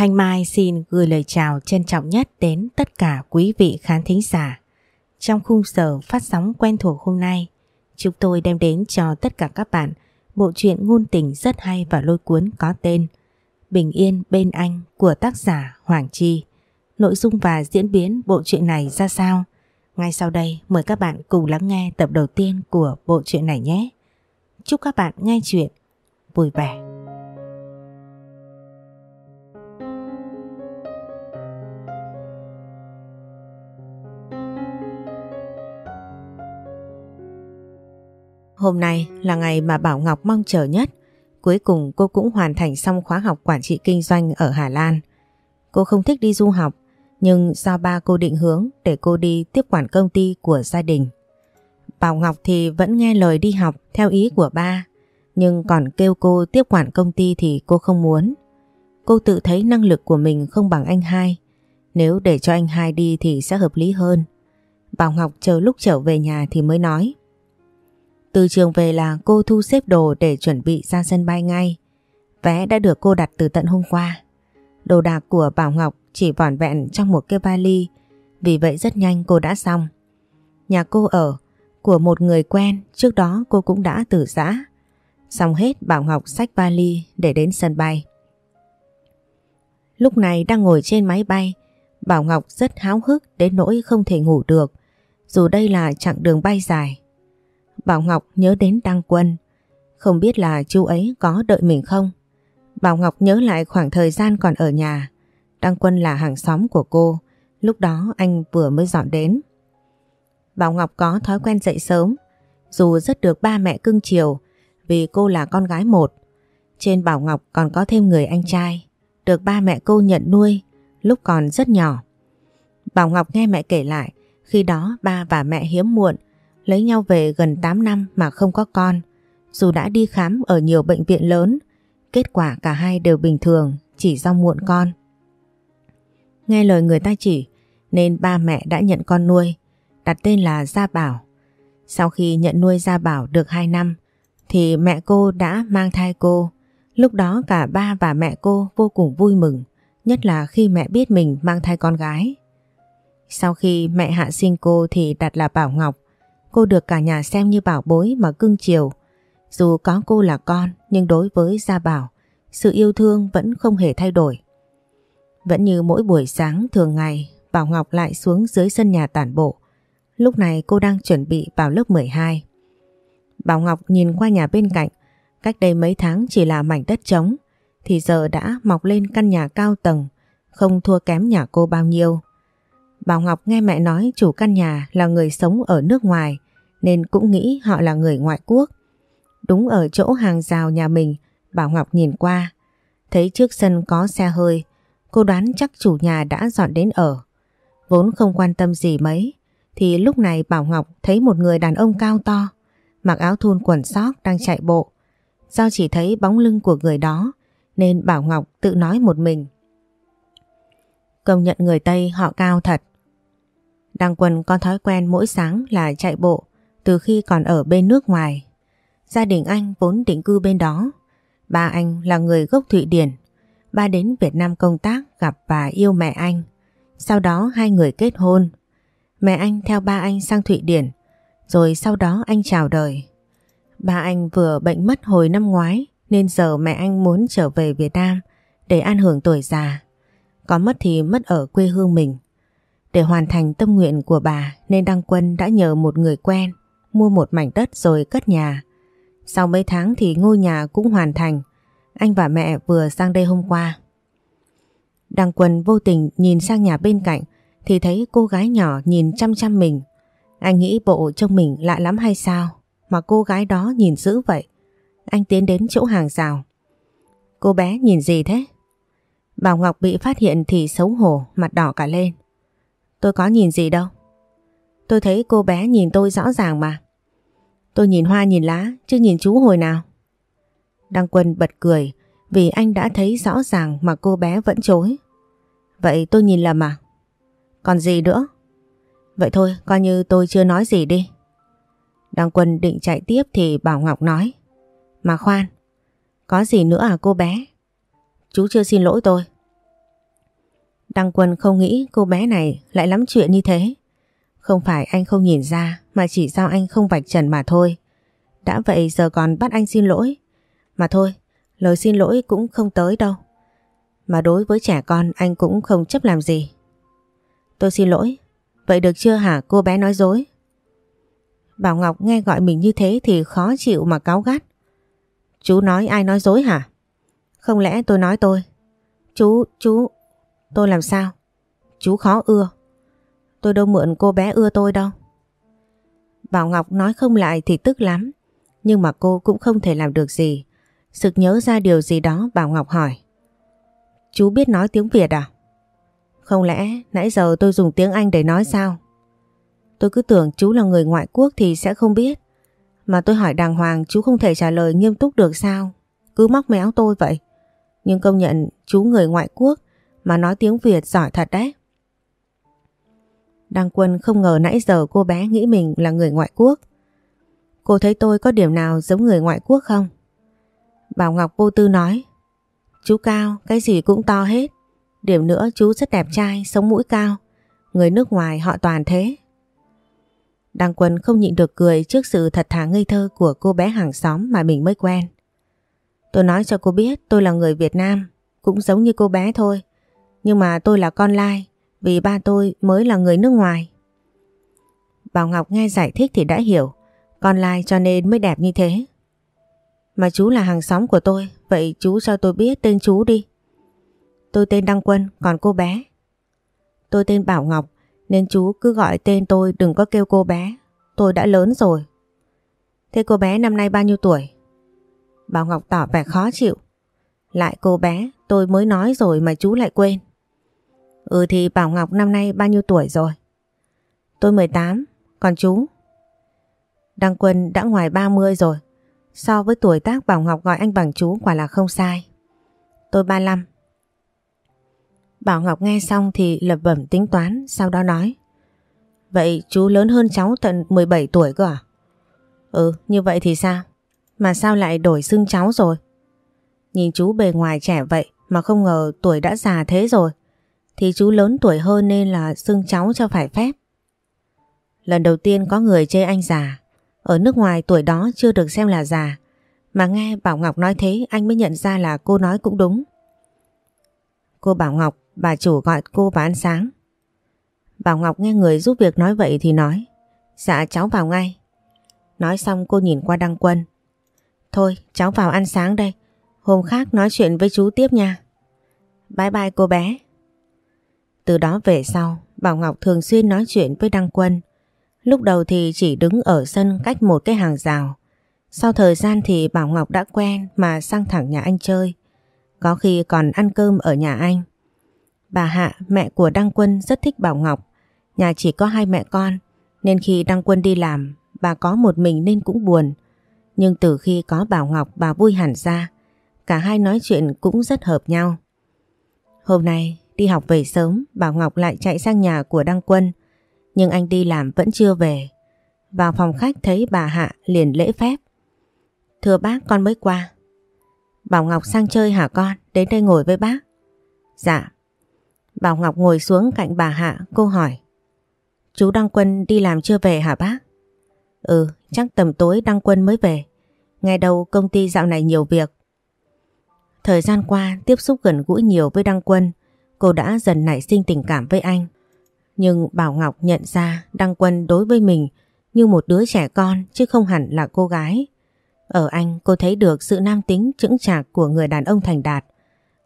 Thanh Mai xin gửi lời chào trân trọng nhất đến tất cả quý vị khán thính giả. Trong khung giờ phát sóng quen thuộc hôm nay, chúng tôi đem đến cho tất cả các bạn bộ truyện ngôn tình rất hay và lôi cuốn có tên Bình Yên Bên Anh của tác giả Hoàng Chi. Nội dung và diễn biến bộ truyện này ra sao? Ngay sau đây mời các bạn cùng lắng nghe tập đầu tiên của bộ truyện này nhé. Chúc các bạn nghe chuyện vui vẻ. Hôm nay là ngày mà Bảo Ngọc mong chờ nhất. Cuối cùng cô cũng hoàn thành xong khóa học quản trị kinh doanh ở Hà Lan. Cô không thích đi du học, nhưng do ba cô định hướng để cô đi tiếp quản công ty của gia đình. Bảo Ngọc thì vẫn nghe lời đi học theo ý của ba, nhưng còn kêu cô tiếp quản công ty thì cô không muốn. Cô tự thấy năng lực của mình không bằng anh hai, nếu để cho anh hai đi thì sẽ hợp lý hơn. Bảo Ngọc chờ lúc trở về nhà thì mới nói. Từ trường về là cô thu xếp đồ để chuẩn bị ra sân bay ngay. Vé đã được cô đặt từ tận hôm qua. Đồ đạc của Bảo Ngọc chỉ vỏn vẹn trong một cái vali, vì vậy rất nhanh cô đã xong. Nhà cô ở, của một người quen, trước đó cô cũng đã từ giã. Xong hết Bảo Ngọc xách vali để đến sân bay. Lúc này đang ngồi trên máy bay, Bảo Ngọc rất háo hức đến nỗi không thể ngủ được, dù đây là chặng đường bay dài. Bảo Ngọc nhớ đến Đăng Quân, không biết là chú ấy có đợi mình không? Bảo Ngọc nhớ lại khoảng thời gian còn ở nhà, Đăng Quân là hàng xóm của cô, lúc đó anh vừa mới dọn đến. Bảo Ngọc có thói quen dậy sớm, dù rất được ba mẹ cưng chiều vì cô là con gái một. Trên Bảo Ngọc còn có thêm người anh trai, được ba mẹ cô nhận nuôi lúc còn rất nhỏ. Bảo Ngọc nghe mẹ kể lại, khi đó ba và mẹ hiếm muộn, lấy nhau về gần 8 năm mà không có con. Dù đã đi khám ở nhiều bệnh viện lớn, kết quả cả hai đều bình thường, chỉ do muộn con. Nghe lời người ta chỉ nên ba mẹ đã nhận con nuôi, đặt tên là Gia Bảo. Sau khi nhận nuôi Gia Bảo được 2 năm thì mẹ cô đã mang thai cô. Lúc đó cả ba và mẹ cô vô cùng vui mừng, nhất là khi mẹ biết mình mang thai con gái. Sau khi mẹ hạ sinh cô thì đặt là Bảo Ngọc, cô được cả nhà xem như bảo bối mà cưng chiều. Dù có cô là con nhưng đối với Gia Bảo, sự yêu thương vẫn không hề thay đổi. Vẫn như mỗi buổi sáng thường ngày, Bảo Ngọc lại xuống dưới sân nhà tản bộ. Lúc này cô đang chuẩn bị vào lớp 12. Bảo Ngọc nhìn qua nhà bên cạnh, cách đây mấy tháng chỉ là mảnh đất trống, thì giờ đã mọc lên căn nhà cao tầng, không thua kém nhà cô bao nhiêu. Bảo Ngọc nghe mẹ nói chủ căn nhà là người sống ở nước ngoài, nên cũng nghĩ họ là người ngoại quốc. Đúng ở chỗ hàng rào nhà mình, Bảo Ngọc nhìn qua, thấy trước sân có xe hơi, Cô đoán chắc chủ nhà đã dọn đến ở. Vốn không quan tâm gì mấy, thì lúc này Bảo Ngọc thấy một người đàn ông cao to, mặc áo thun quần sóc đang chạy bộ. Do chỉ thấy bóng lưng của người đó, nên Bảo Ngọc tự nói một mình. Công nhận người Tây họ cao thật. Đăng Quân có thói quen mỗi sáng là chạy bộ từ khi còn ở bên nước ngoài. Gia đình anh vốn định cư bên đó. Ba anh là người gốc Thụy Điển Ba đến Việt Nam công tác gặp và yêu mẹ anh. Sau đó hai người kết hôn. Mẹ anh theo ba anh sang Thụy Điển. Rồi sau đó anh chào đời. Ba anh vừa bệnh mất hồi năm ngoái, nên giờ mẹ anh muốn trở về Việt Nam để an hưởng tuổi già. Có mất thì mất ở quê hương mình. Để hoàn thành tâm nguyện của bà nên Đăng Quân đã nhờ một người quen mua một mảnh đất rồi cất nhà. Sau mấy tháng thì ngôi nhà cũng hoàn thành anh và mẹ vừa sang đây hôm qua. Đăng Quân vô tình nhìn sang nhà bên cạnh thì thấy cô gái nhỏ nhìn chăm chăm mình. Anh nghĩ bộ trông mình lạ lắm hay sao mà cô gái đó nhìn dữ vậy. Anh tiến đến chỗ hàng rào. Cô bé nhìn gì thế? Bảo Ngọc bị phát hiện thì xấu hổ, mặt đỏ cả lên. Tôi có nhìn gì đâu. Tôi thấy cô bé nhìn tôi rõ ràng mà. Tôi nhìn hoa nhìn lá, chứ nhìn chú hồi nào. Đăng Quân bật cười vì anh đã thấy rõ ràng mà cô bé vẫn chối. Vậy tôi nhìn lầm à? Còn gì nữa? Vậy thôi, coi như tôi chưa nói gì đi. Đăng Quân định chạy tiếp thì Bảo Ngọc nói. Mà khoan, có gì nữa à cô bé? Chú chưa xin lỗi tôi. Đăng Quân không nghĩ cô bé này lại lắm chuyện như thế. Không phải anh không nhìn ra mà chỉ do anh không vạch trần mà thôi. Đã vậy giờ còn bắt anh xin lỗi. Mà thôi, lời xin lỗi cũng không tới đâu. Mà đối với trẻ con anh cũng không chấp làm gì. Tôi xin lỗi. Vậy được chưa hả cô bé nói dối? Bảo Ngọc nghe gọi mình như thế thì khó chịu mà cáo gắt. Chú nói ai nói dối hả? Không lẽ tôi nói tôi? Chú, chú, tôi làm sao? Chú khó ưa. Tôi đâu mượn cô bé ưa tôi đâu. Bảo Ngọc nói không lại thì tức lắm. Nhưng mà cô cũng không thể làm được gì. Sực nhớ ra điều gì đó, Bảo Ngọc hỏi. Chú biết nói tiếng Việt à? Không lẽ nãy giờ tôi dùng tiếng Anh để nói sao? Tôi cứ tưởng chú là người ngoại quốc thì sẽ không biết. Mà tôi hỏi đàng hoàng, chú không thể trả lời nghiêm túc được sao? Cứ móc méo tôi vậy. Nhưng công nhận chú người ngoại quốc mà nói tiếng Việt giỏi thật đấy. Đăng Quân không ngờ nãy giờ cô bé nghĩ mình là người ngoại quốc. Cô thấy tôi có điểm nào giống người ngoại quốc không? Bảo Ngọc vô tư nói Chú cao, cái gì cũng to hết. Điểm nữa chú rất đẹp trai, sống mũi cao. Người nước ngoài họ toàn thế. Đăng Quân không nhịn được cười trước sự thật thà ngây thơ của cô bé hàng xóm mà mình mới quen. Tôi nói cho cô biết tôi là người Việt Nam, cũng giống như cô bé thôi. Nhưng mà tôi là con lai, vì ba tôi mới là người nước ngoài. Bảo Ngọc nghe giải thích thì đã hiểu, con lai cho nên mới đẹp như thế. Mà chú là hàng xóm của tôi, vậy chú cho tôi biết tên chú đi. Tôi tên Đăng Quân, còn cô bé. Tôi tên Bảo Ngọc, nên chú cứ gọi tên tôi đừng có kêu cô bé. Tôi đã lớn rồi. Thế cô bé năm nay bao nhiêu tuổi? Bảo Ngọc tỏ vẻ khó chịu. Lại cô bé, tôi mới nói rồi mà chú lại quên. Ừ thì Bảo Ngọc năm nay bao nhiêu tuổi rồi? Tôi 18, còn chú? Đăng Quân đã ngoài 30 rồi. So với tuổi tác Bảo Ngọc gọi anh bằng chú quả là không sai. Tôi 35. Bảo Ngọc nghe xong thì lập bẩm tính toán, sau đó nói. Vậy chú lớn hơn cháu tận 17 tuổi cơ à? Ừ, như vậy thì sao? Mà sao lại đổi xưng cháu rồi? Nhìn chú bề ngoài trẻ vậy mà không ngờ tuổi đã già thế rồi. Thì chú lớn tuổi hơn nên là xưng cháu cho phải phép. Lần đầu tiên có người chê anh già. Ở nước ngoài tuổi đó chưa được xem là già. Mà nghe Bảo Ngọc nói thế anh mới nhận ra là cô nói cũng đúng. Cô Bảo Ngọc, bà chủ gọi cô vào ăn sáng. Bảo Ngọc nghe người giúp việc nói vậy thì nói. Dạ cháu vào ngay. Nói xong cô nhìn qua Đăng Quân. Thôi cháu vào ăn sáng đây. Hôm khác nói chuyện với chú tiếp nha. Bye bye cô bé. Từ đó về sau, Bảo Ngọc thường xuyên nói chuyện với Đăng Quân. Lúc đầu thì chỉ đứng ở sân cách một cái hàng rào. Sau thời gian thì Bảo Ngọc đã quen mà sang thẳng nhà anh chơi. Có khi còn ăn cơm ở nhà anh. Bà Hạ, mẹ của Đăng Quân rất thích Bảo Ngọc. Nhà chỉ có hai mẹ con, nên khi Đăng Quân đi làm, bà có một mình nên cũng buồn. Nhưng từ khi có Bảo Ngọc bà vui hẳn ra, cả hai nói chuyện cũng rất hợp nhau. Hôm nay đi học về sớm, Bảo Ngọc lại chạy sang nhà của Đăng Quân, nhưng anh đi làm vẫn chưa về. Vào phòng khách thấy bà Hạ liền lễ phép. Thưa bác con mới qua. Bảo Ngọc sang chơi hả con? Đến đây ngồi với bác. Dạ. Bảo Ngọc ngồi xuống cạnh bà Hạ, cô hỏi. Chú Đăng Quân đi làm chưa về hả bác? Ừ, chắc tầm tối Đăng Quân mới về. Ngày đầu công ty dạo này nhiều việc. Thời gian qua tiếp xúc gần gũi nhiều với Đăng Quân, cô đã dần nảy sinh tình cảm với anh. Nhưng Bảo Ngọc nhận ra Đăng Quân đối với mình như một đứa trẻ con chứ không hẳn là cô gái. Ở anh cô thấy được sự nam tính chững chạc của người đàn ông thành đạt.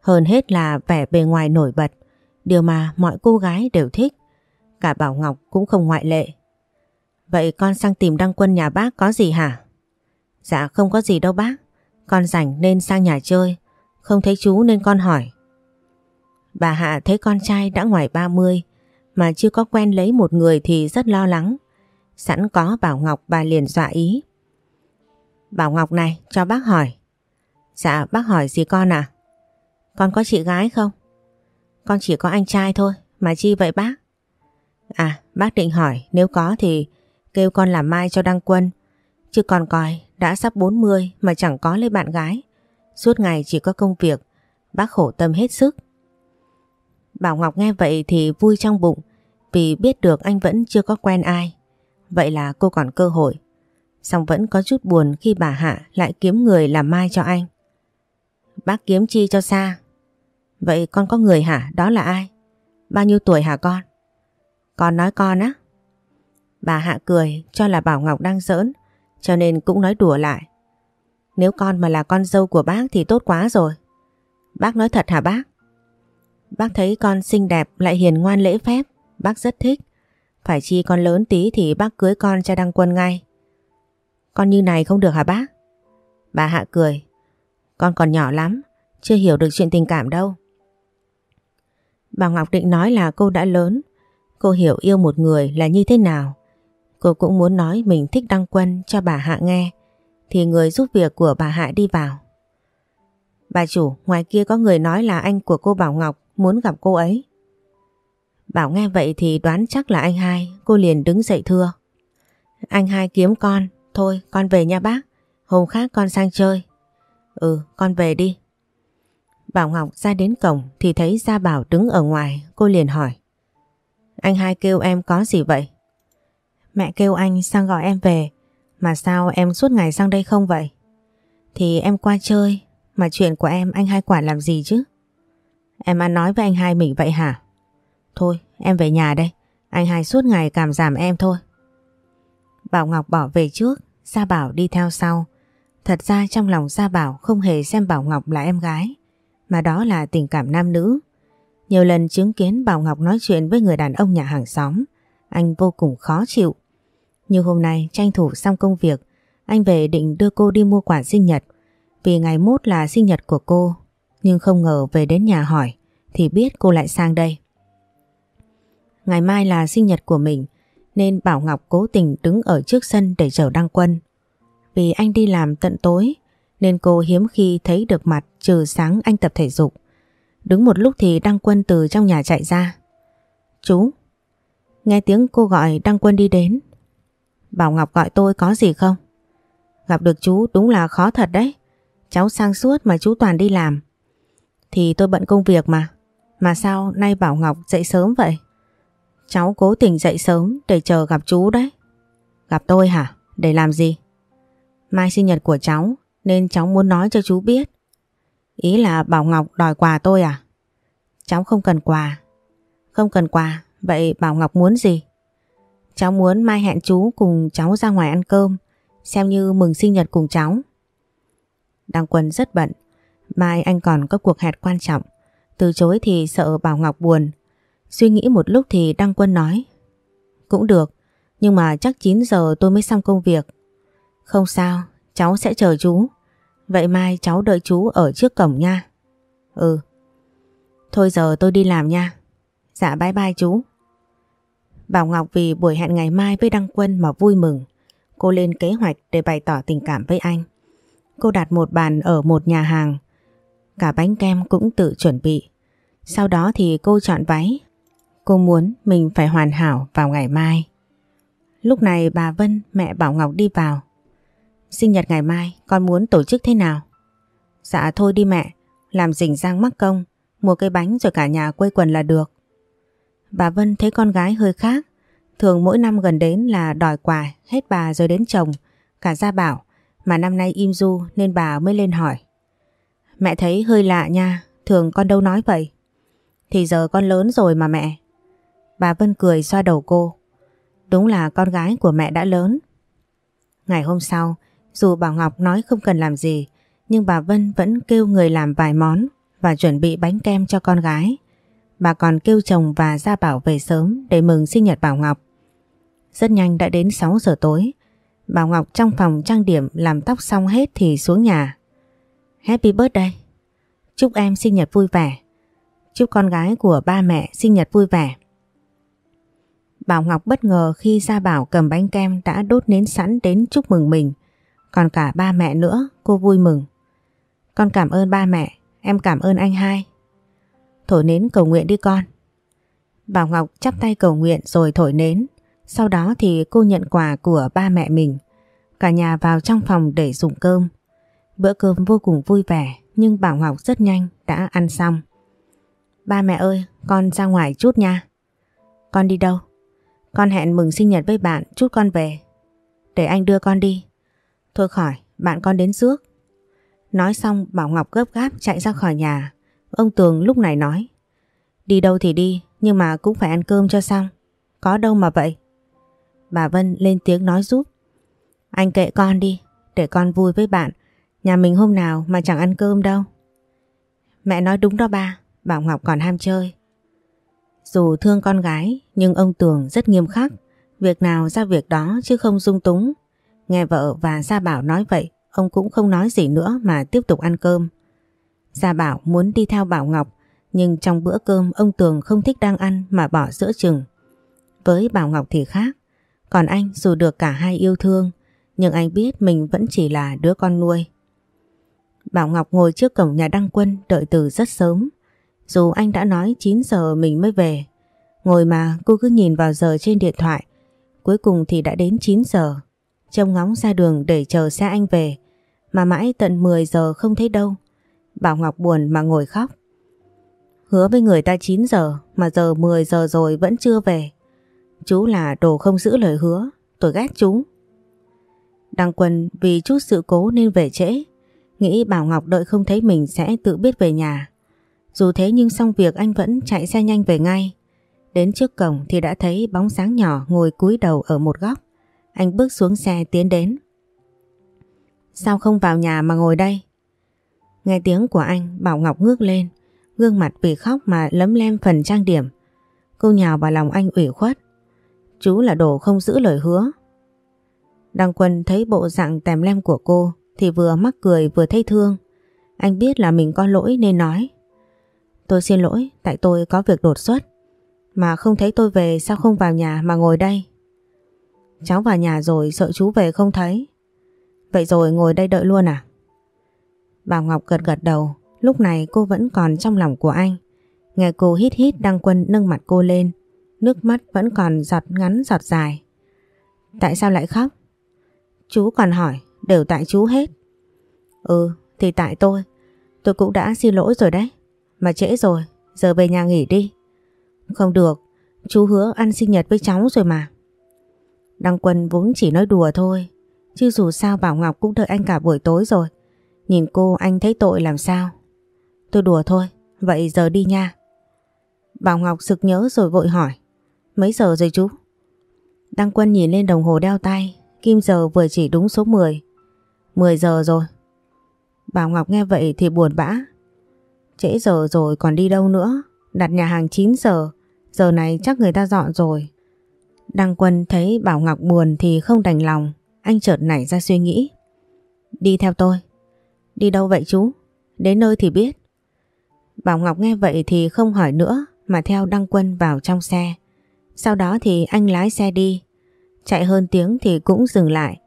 Hơn hết là vẻ bề ngoài nổi bật, điều mà mọi cô gái đều thích. Cả Bảo Ngọc cũng không ngoại lệ. Vậy con sang tìm Đăng Quân nhà bác có gì hả? Dạ không có gì đâu bác. Con rảnh nên sang nhà chơi. Không thấy chú nên con hỏi. Bà Hạ thấy con trai đã ngoài 30 mà chưa có quen lấy một người thì rất lo lắng. Sẵn có Bảo Ngọc bà liền dọa ý. Bảo Ngọc này cho bác hỏi. Dạ bác hỏi gì con à? Con có chị gái không? Con chỉ có anh trai thôi, mà chi vậy bác? À bác định hỏi nếu có thì kêu con làm mai cho Đăng Quân. Chứ còn coi đã sắp 40 mà chẳng có lấy bạn gái. Suốt ngày chỉ có công việc, bác khổ tâm hết sức. Bảo Ngọc nghe vậy thì vui trong bụng, vì biết được anh vẫn chưa có quen ai. Vậy là cô còn cơ hội. Xong vẫn có chút buồn khi bà Hạ lại kiếm người làm mai cho anh. Bác kiếm chi cho xa. Vậy con có người hả? Đó là ai? Bao nhiêu tuổi hả con? Con nói con á. Bà Hạ cười, cho là Bảo Ngọc đang giỡn, cho nên cũng nói đùa lại. Nếu con mà là con dâu của bác thì tốt quá rồi. Bác nói thật hả bác? Bác thấy con xinh đẹp lại hiền ngoan lễ phép. Bác rất thích. Phải chi con lớn tí thì bác cưới con cho đăng quân ngay. Con như này không được hả bác? Bà Hạ cười. Con còn nhỏ lắm, chưa hiểu được chuyện tình cảm đâu. Bà Ngọc định nói là cô đã lớn, cô hiểu yêu một người là như thế nào. Cô cũng muốn nói mình thích đăng quân cho bà Hạ nghe, thì người giúp việc của bà Hạ đi vào. Bà chủ, ngoài kia có người nói là anh của cô Bảo Ngọc muốn gặp cô ấy. Bảo nghe vậy thì đoán chắc là anh hai, cô liền đứng dậy thưa. Anh hai kiếm con, thôi con về nha bác, hôm khác con sang chơi. Ừ, con về đi. Bảo Ngọc ra đến cổng thì thấy Gia Bảo đứng ở ngoài, cô liền hỏi. Anh hai kêu em có gì vậy? Mẹ kêu anh sang gọi em về, mà sao em suốt ngày sang đây không vậy? Thì em qua chơi, mà chuyện của em anh hai quản làm gì chứ? Em ăn nói với anh hai mình vậy hả? Thôi, em về nhà đây, anh hai suốt ngày cảm giảm em thôi. Bảo Ngọc bỏ về trước, Gia Bảo đi theo sau. Thật ra trong lòng Gia Bảo không hề xem Bảo Ngọc là em gái, mà đó là tình cảm nam nữ. Nhiều lần chứng kiến Bảo Ngọc nói chuyện với người đàn ông nhà hàng xóm, anh vô cùng khó chịu. Như hôm nay tranh thủ xong công việc, anh về định đưa cô đi mua quà sinh nhật, vì ngày mốt là sinh nhật của cô, nhưng không ngờ về đến nhà hỏi, thì biết cô lại sang đây. Ngày mai là sinh nhật của mình, nên Bảo Ngọc cố tình đứng ở trước sân để chờ đăng quân. Vì anh đi làm tận tối nên cô hiếm khi thấy được mặt trừ sáng anh tập thể dục. Đứng một lúc thì Đăng Quân từ trong nhà chạy ra. Chú! Nghe tiếng cô gọi Đăng Quân đi đến. Bảo Ngọc gọi tôi có gì không? Gặp được chú đúng là khó thật đấy. Cháu sang suốt mà chú toàn đi làm. Thì tôi bận công việc mà. Mà sao nay Bảo Ngọc dậy sớm vậy? Cháu cố tình dậy sớm để chờ gặp chú đấy. Gặp tôi hả? Để làm gì? Mai sinh nhật của cháu nên cháu muốn nói cho chú biết. Ý là Bảo Ngọc đòi quà tôi à? Cháu không cần quà. Không cần quà, vậy Bảo Ngọc muốn gì? Cháu muốn mai hẹn chú cùng cháu ra ngoài ăn cơm, xem như mừng sinh nhật cùng cháu. Đăng Quân rất bận, mai anh còn có cuộc hẹn quan trọng. Từ chối thì sợ Bảo Ngọc buồn. Suy nghĩ một lúc thì Đăng Quân nói. Cũng được, nhưng mà chắc 9 giờ tôi mới xong công việc. Không sao, cháu sẽ chờ chú. Vậy mai cháu đợi chú ở trước cổng nha. Ừ. Thôi giờ tôi đi làm nha. Dạ bye bye chú. Bảo Ngọc vì buổi hẹn ngày mai với Đăng Quân mà vui mừng. Cô lên kế hoạch để bày tỏ tình cảm với anh. Cô đặt một bàn ở một nhà hàng. Cả bánh kem cũng tự chuẩn bị. Sau đó thì cô chọn váy. Cô muốn mình phải hoàn hảo vào ngày mai. Lúc này bà Vân, mẹ Bảo Ngọc đi vào. Sinh nhật ngày mai con muốn tổ chức thế nào? Dạ thôi đi mẹ, làm rình rang mắc công, mua cây bánh rồi cả nhà quây quần là được. Bà Vân thấy con gái hơi khác, thường mỗi năm gần đến là đòi quà hết bà rồi đến chồng, cả gia bảo, mà năm nay im du nên bà mới lên hỏi. Mẹ thấy hơi lạ nha, thường con đâu nói vậy. Thì giờ con lớn rồi mà mẹ. Bà Vân cười xoa đầu cô. Đúng là con gái của mẹ đã lớn. Ngày hôm sau, dù Bảo Ngọc nói không cần làm gì, nhưng bà Vân vẫn kêu người làm vài món và chuẩn bị bánh kem cho con gái. Bà còn kêu chồng và Gia Bảo về sớm để mừng sinh nhật Bảo Ngọc. Rất nhanh đã đến 6 giờ tối. Bảo Ngọc trong phòng trang điểm làm tóc xong hết thì xuống nhà. Happy birthday! Chúc em sinh nhật vui vẻ. Chúc con gái của ba mẹ sinh nhật vui vẻ. Bảo Ngọc bất ngờ khi Gia Bảo cầm bánh kem đã đốt nến sẵn đến chúc mừng mình. Còn cả ba mẹ nữa, cô vui mừng. Con cảm ơn ba mẹ, em cảm ơn anh hai. Thổi nến cầu nguyện đi con. Bảo Ngọc chắp tay cầu nguyện rồi thổi nến. Sau đó thì cô nhận quà của ba mẹ mình. Cả nhà vào trong phòng để dùng cơm. Bữa cơm vô cùng vui vẻ nhưng Bảo Ngọc rất nhanh đã ăn xong. Ba mẹ ơi, con ra ngoài chút nha. Con đi đâu? Con hẹn mừng sinh nhật với bạn, chút con về. Để anh đưa con đi. Thôi khỏi, bạn con đến trước. Nói xong Bảo Ngọc gấp gáp chạy ra khỏi nhà. Ông Tường lúc này nói. Đi đâu thì đi, nhưng mà cũng phải ăn cơm cho xong. Có đâu mà vậy. Bà Vân lên tiếng nói giúp. Anh kệ con đi, để con vui với bạn. Nhà mình hôm nào mà chẳng ăn cơm đâu. Mẹ nói đúng đó ba, Bảo Ngọc còn ham chơi. Dù thương con gái, nhưng ông Tường rất nghiêm khắc. Việc nào ra việc đó chứ không dung túng. Nghe vợ và Gia Bảo nói vậy, ông cũng không nói gì nữa mà tiếp tục ăn cơm. Gia Bảo muốn đi theo Bảo Ngọc, nhưng trong bữa cơm ông Tường không thích đang ăn mà bỏ giữa chừng. Với Bảo Ngọc thì khác, còn anh dù được cả hai yêu thương, nhưng anh biết mình vẫn chỉ là đứa con nuôi. Bảo Ngọc ngồi trước cổng nhà đăng quân, đợi từ rất sớm. Dù anh đã nói 9 giờ mình mới về. Ngồi mà cô cứ nhìn vào giờ trên điện thoại. Cuối cùng thì đã đến 9 giờ. Trông ngóng ra đường để chờ xe anh về. Mà mãi tận 10 giờ không thấy đâu. Bảo Ngọc buồn mà ngồi khóc. Hứa với người ta 9 giờ, mà giờ 10 giờ rồi vẫn chưa về. Chú là đồ không giữ lời hứa. Tôi ghét chú. Đăng Quân vì chút sự cố nên về trễ. Nghĩ Bảo Ngọc đợi không thấy mình sẽ tự biết về nhà. Dù thế nhưng xong việc anh vẫn chạy xe nhanh về ngay. Đến trước cổng thì đã thấy bóng sáng nhỏ ngồi cúi đầu ở một góc. Anh bước xuống xe tiến đến. Sao không vào nhà mà ngồi đây? Nghe tiếng của anh, Bảo Ngọc ngước lên, gương mặt vì khóc mà lấm lem phần trang điểm. Cô nhào vào lòng anh ủy khuất. Chú là đồ không giữ lời hứa. Đăng Quân thấy bộ dạng tèm lem của cô thì vừa mắc cười vừa thấy thương. Anh biết là mình có lỗi nên nói. Tôi xin lỗi tại tôi có việc đột xuất. Mà không thấy tôi về sao không vào nhà mà ngồi đây? Cháu vào nhà rồi sợ chú về không thấy. Vậy rồi ngồi đây đợi luôn à? Bảo Ngọc gật gật đầu, lúc này cô vẫn còn trong lòng của anh. Nghe cô hít hít Đăng Quân nâng mặt cô lên, nước mắt vẫn còn giọt ngắn giọt dài. Tại sao lại khóc? Chú còn hỏi, đều tại chú hết. Ừ, thì tại tôi. Tôi cũng đã xin lỗi rồi đấy. Mà trễ rồi, giờ về nhà nghỉ đi. Không được, chú hứa ăn sinh nhật với cháu rồi mà. Đăng Quân vốn chỉ nói đùa thôi, chứ dù sao Bảo Ngọc cũng đợi anh cả buổi tối rồi. Nhìn cô anh thấy tội làm sao? Tôi đùa thôi, vậy giờ đi nha. Bảo Ngọc sực nhớ rồi vội hỏi. Mấy giờ rồi chú? Đăng Quân nhìn lên đồng hồ đeo tay, kim giờ vừa chỉ đúng số 10. 10 giờ rồi. Bảo Ngọc nghe vậy thì buồn bã. Trễ giờ rồi còn đi đâu nữa? Đặt nhà hàng 9 giờ, giờ này chắc người ta dọn rồi. Đăng Quân thấy Bảo Ngọc buồn thì không đành lòng, anh chợt nảy ra suy nghĩ. Đi theo tôi. Đi đâu vậy chú? Đến nơi thì biết. Bảo Ngọc nghe vậy thì không hỏi nữa mà theo Đăng Quân vào trong xe. Sau đó thì anh lái xe đi. Chạy hơn tiếng thì cũng dừng lại.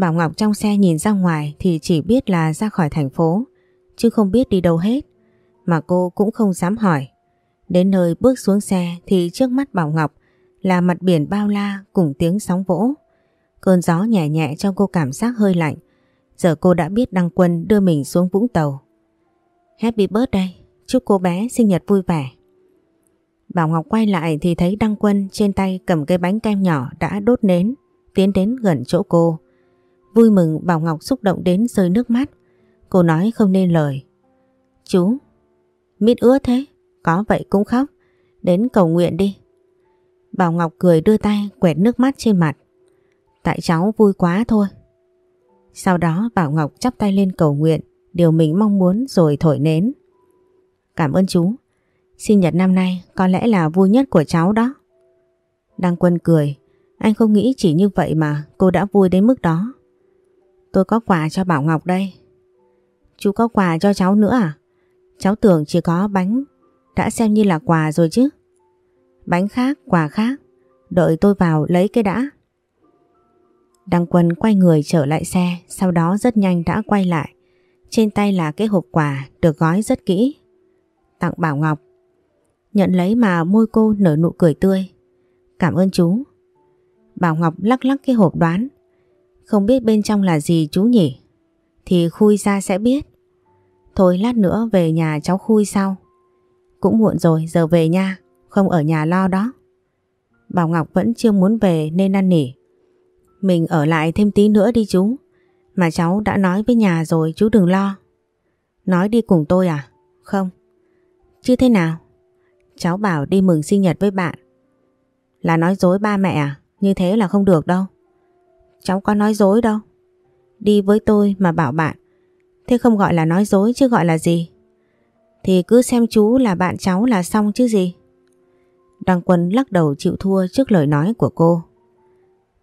Bảo Ngọc trong xe nhìn ra ngoài thì chỉ biết là ra khỏi thành phố, chứ không biết đi đâu hết. Mà cô cũng không dám hỏi. Đến nơi bước xuống xe thì trước mắt Bảo Ngọc là mặt biển bao la cùng tiếng sóng vỗ. Cơn gió nhẹ nhẹ cho cô cảm giác hơi lạnh. Giờ cô đã biết Đăng Quân đưa mình xuống Vũng Tàu. Happy birthday, chúc cô bé sinh nhật vui vẻ. Bảo Ngọc quay lại thì thấy Đăng Quân trên tay cầm cây bánh kem nhỏ đã đốt nến, tiến đến gần chỗ cô. Vui mừng Bảo Ngọc xúc động đến rơi nước mắt. Cô nói không nên lời. Chú, mít ứa thế, có vậy cũng khóc. Đến cầu nguyện đi. Bảo Ngọc cười đưa tay quẹt nước mắt trên mặt. Tại cháu vui quá thôi. Sau đó Bảo Ngọc chắp tay lên cầu nguyện điều mình mong muốn rồi thổi nến. Cảm ơn chú. Sinh nhật năm nay có lẽ là vui nhất của cháu đó. Đăng Quân cười. Anh không nghĩ chỉ như vậy mà cô đã vui đến mức đó. Tôi có quà cho Bảo Ngọc đây. Chú có quà cho cháu nữa à? Cháu tưởng chỉ có bánh, đã xem như là quà rồi chứ. Bánh khác, quà khác, đợi tôi vào lấy cái đã. Đăng Quân quay người trở lại xe, sau đó rất nhanh đã quay lại. Trên tay là cái hộp quà được gói rất kỹ. Tặng Bảo Ngọc. Nhận lấy mà môi cô nở nụ cười tươi. Cảm ơn chú. Bảo Ngọc lắc lắc cái hộp đoán. Không biết bên trong là gì chú nhỉ? Thì khui ra sẽ biết. Thôi lát nữa về nhà cháu khui sau. cũng muộn rồi giờ về nha, không ở nhà lo đó. Bảo Ngọc vẫn chưa muốn về nên năn nỉ. Mình ở lại thêm tí nữa đi chú. Mà cháu đã nói với nhà rồi chú đừng lo. Nói đi cùng tôi à? Không. Chứ thế nào? Cháu bảo đi mừng sinh nhật với bạn. Là nói dối ba mẹ à? Như thế là không được đâu. Cháu có nói dối đâu. Đi với tôi mà bảo bạn. Thế không gọi là nói dối chứ gọi là gì? Thì cứ xem chú là bạn cháu là xong chứ gì. Đăng Quân lắc đầu chịu thua trước lời nói của cô.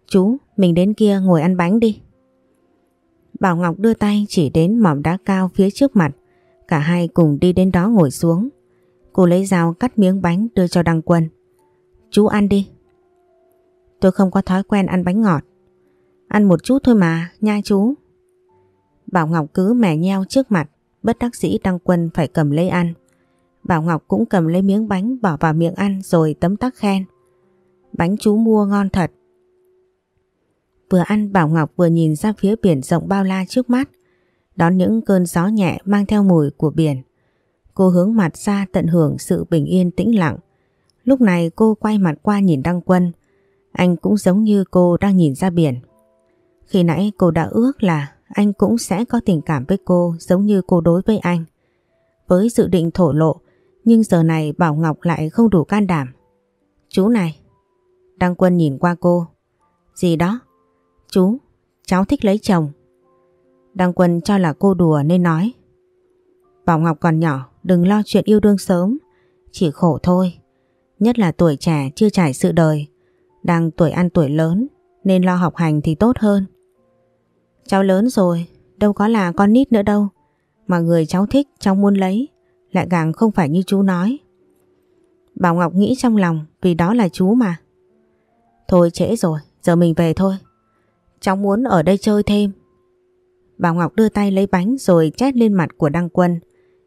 Chú, mình đến kia ngồi ăn bánh đi. Bảo Ngọc đưa tay chỉ đến mỏm đá cao phía trước mặt. Cả hai cùng đi đến đó ngồi xuống. Cô lấy dao cắt miếng bánh đưa cho Đăng Quân. Chú ăn đi. Tôi không có thói quen ăn bánh ngọt. Ăn một chút thôi mà, nha chú. Bảo Ngọc cứ mẻ nheo trước mặt, bất đắc dĩ Đăng Quân phải cầm lấy ăn. Bảo Ngọc cũng cầm lấy miếng bánh bỏ vào miệng ăn rồi tấm tắc khen. Bánh chú mua ngon thật. Vừa ăn Bảo Ngọc vừa nhìn ra phía biển rộng bao la trước mắt, đón những cơn gió nhẹ mang theo mùi của biển. Cô hướng mặt ra tận hưởng sự bình yên tĩnh lặng. Lúc này cô quay mặt qua nhìn Đăng Quân, anh cũng giống như cô đang nhìn ra biển. Khi nãy cô đã ước là anh cũng sẽ có tình cảm với cô giống như cô đối với anh. Với dự định thổ lộ, nhưng giờ này Bảo Ngọc lại không đủ can đảm. Chú này. Đăng Quân nhìn qua cô. Gì đó? Chú, cháu thích lấy chồng. Đăng Quân cho là cô đùa nên nói. Bảo Ngọc còn nhỏ, đừng lo chuyện yêu đương sớm. Chỉ khổ thôi. Nhất là tuổi trẻ chưa trải sự đời. Đang tuổi ăn tuổi lớn nên lo học hành thì tốt hơn. Cháu lớn rồi, đâu có là con nít nữa đâu. Mà người cháu thích, cháu muốn lấy, lại càng không phải như chú nói. Bảo Ngọc nghĩ trong lòng vì đó là chú mà. Thôi trễ rồi, giờ mình về thôi. Cháu muốn ở đây chơi thêm. Bảo Ngọc đưa tay lấy bánh rồi chét lên mặt của Đăng Quân,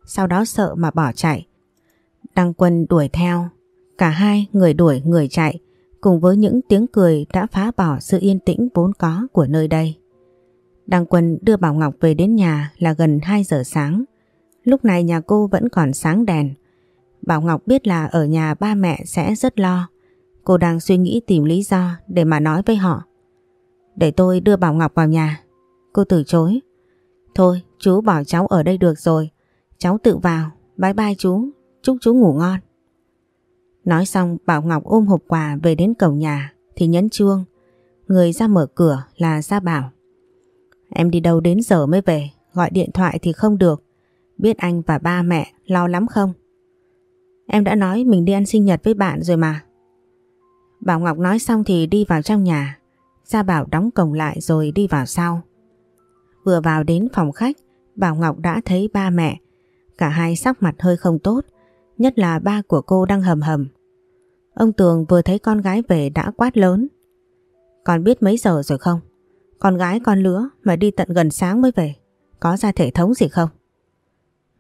sau đó sợ mà bỏ chạy. Đăng Quân đuổi theo, cả hai người đuổi người chạy, cùng với những tiếng cười đã phá bỏ sự yên tĩnh vốn có của nơi đây. Đăng Quân đưa Bảo Ngọc về đến nhà là gần 2 giờ sáng. Lúc này nhà cô vẫn còn sáng đèn. Bảo Ngọc biết là ở nhà ba mẹ sẽ rất lo. Cô đang suy nghĩ tìm lý do để mà nói với họ. Để tôi đưa Bảo Ngọc vào nhà. Cô từ chối. Thôi, chú bảo cháu ở đây được rồi. Cháu tự vào. Bye bye chú. Chúc chú ngủ ngon. Nói xong, Bảo Ngọc ôm hộp quà về đến cổng nhà thì nhấn chuông. Người ra mở cửa là Gia Bảo. Em đi đâu đến giờ mới về, gọi điện thoại thì không được. Biết anh và ba mẹ lo lắm không? Em đã nói mình đi ăn sinh nhật với bạn rồi mà. Bảo Ngọc nói xong thì đi vào trong nhà. Gia Bảo đóng cổng lại rồi đi vào sau. Vừa vào đến phòng khách, Bảo Ngọc đã thấy ba mẹ. Cả hai sắc mặt hơi không tốt, nhất là ba của cô đang hầm hầm. Ông Tường vừa thấy con gái về đã quát lớn. Con biết mấy giờ rồi không? Con gái con lứa mà đi tận gần sáng mới về. Có ra thể thống gì không?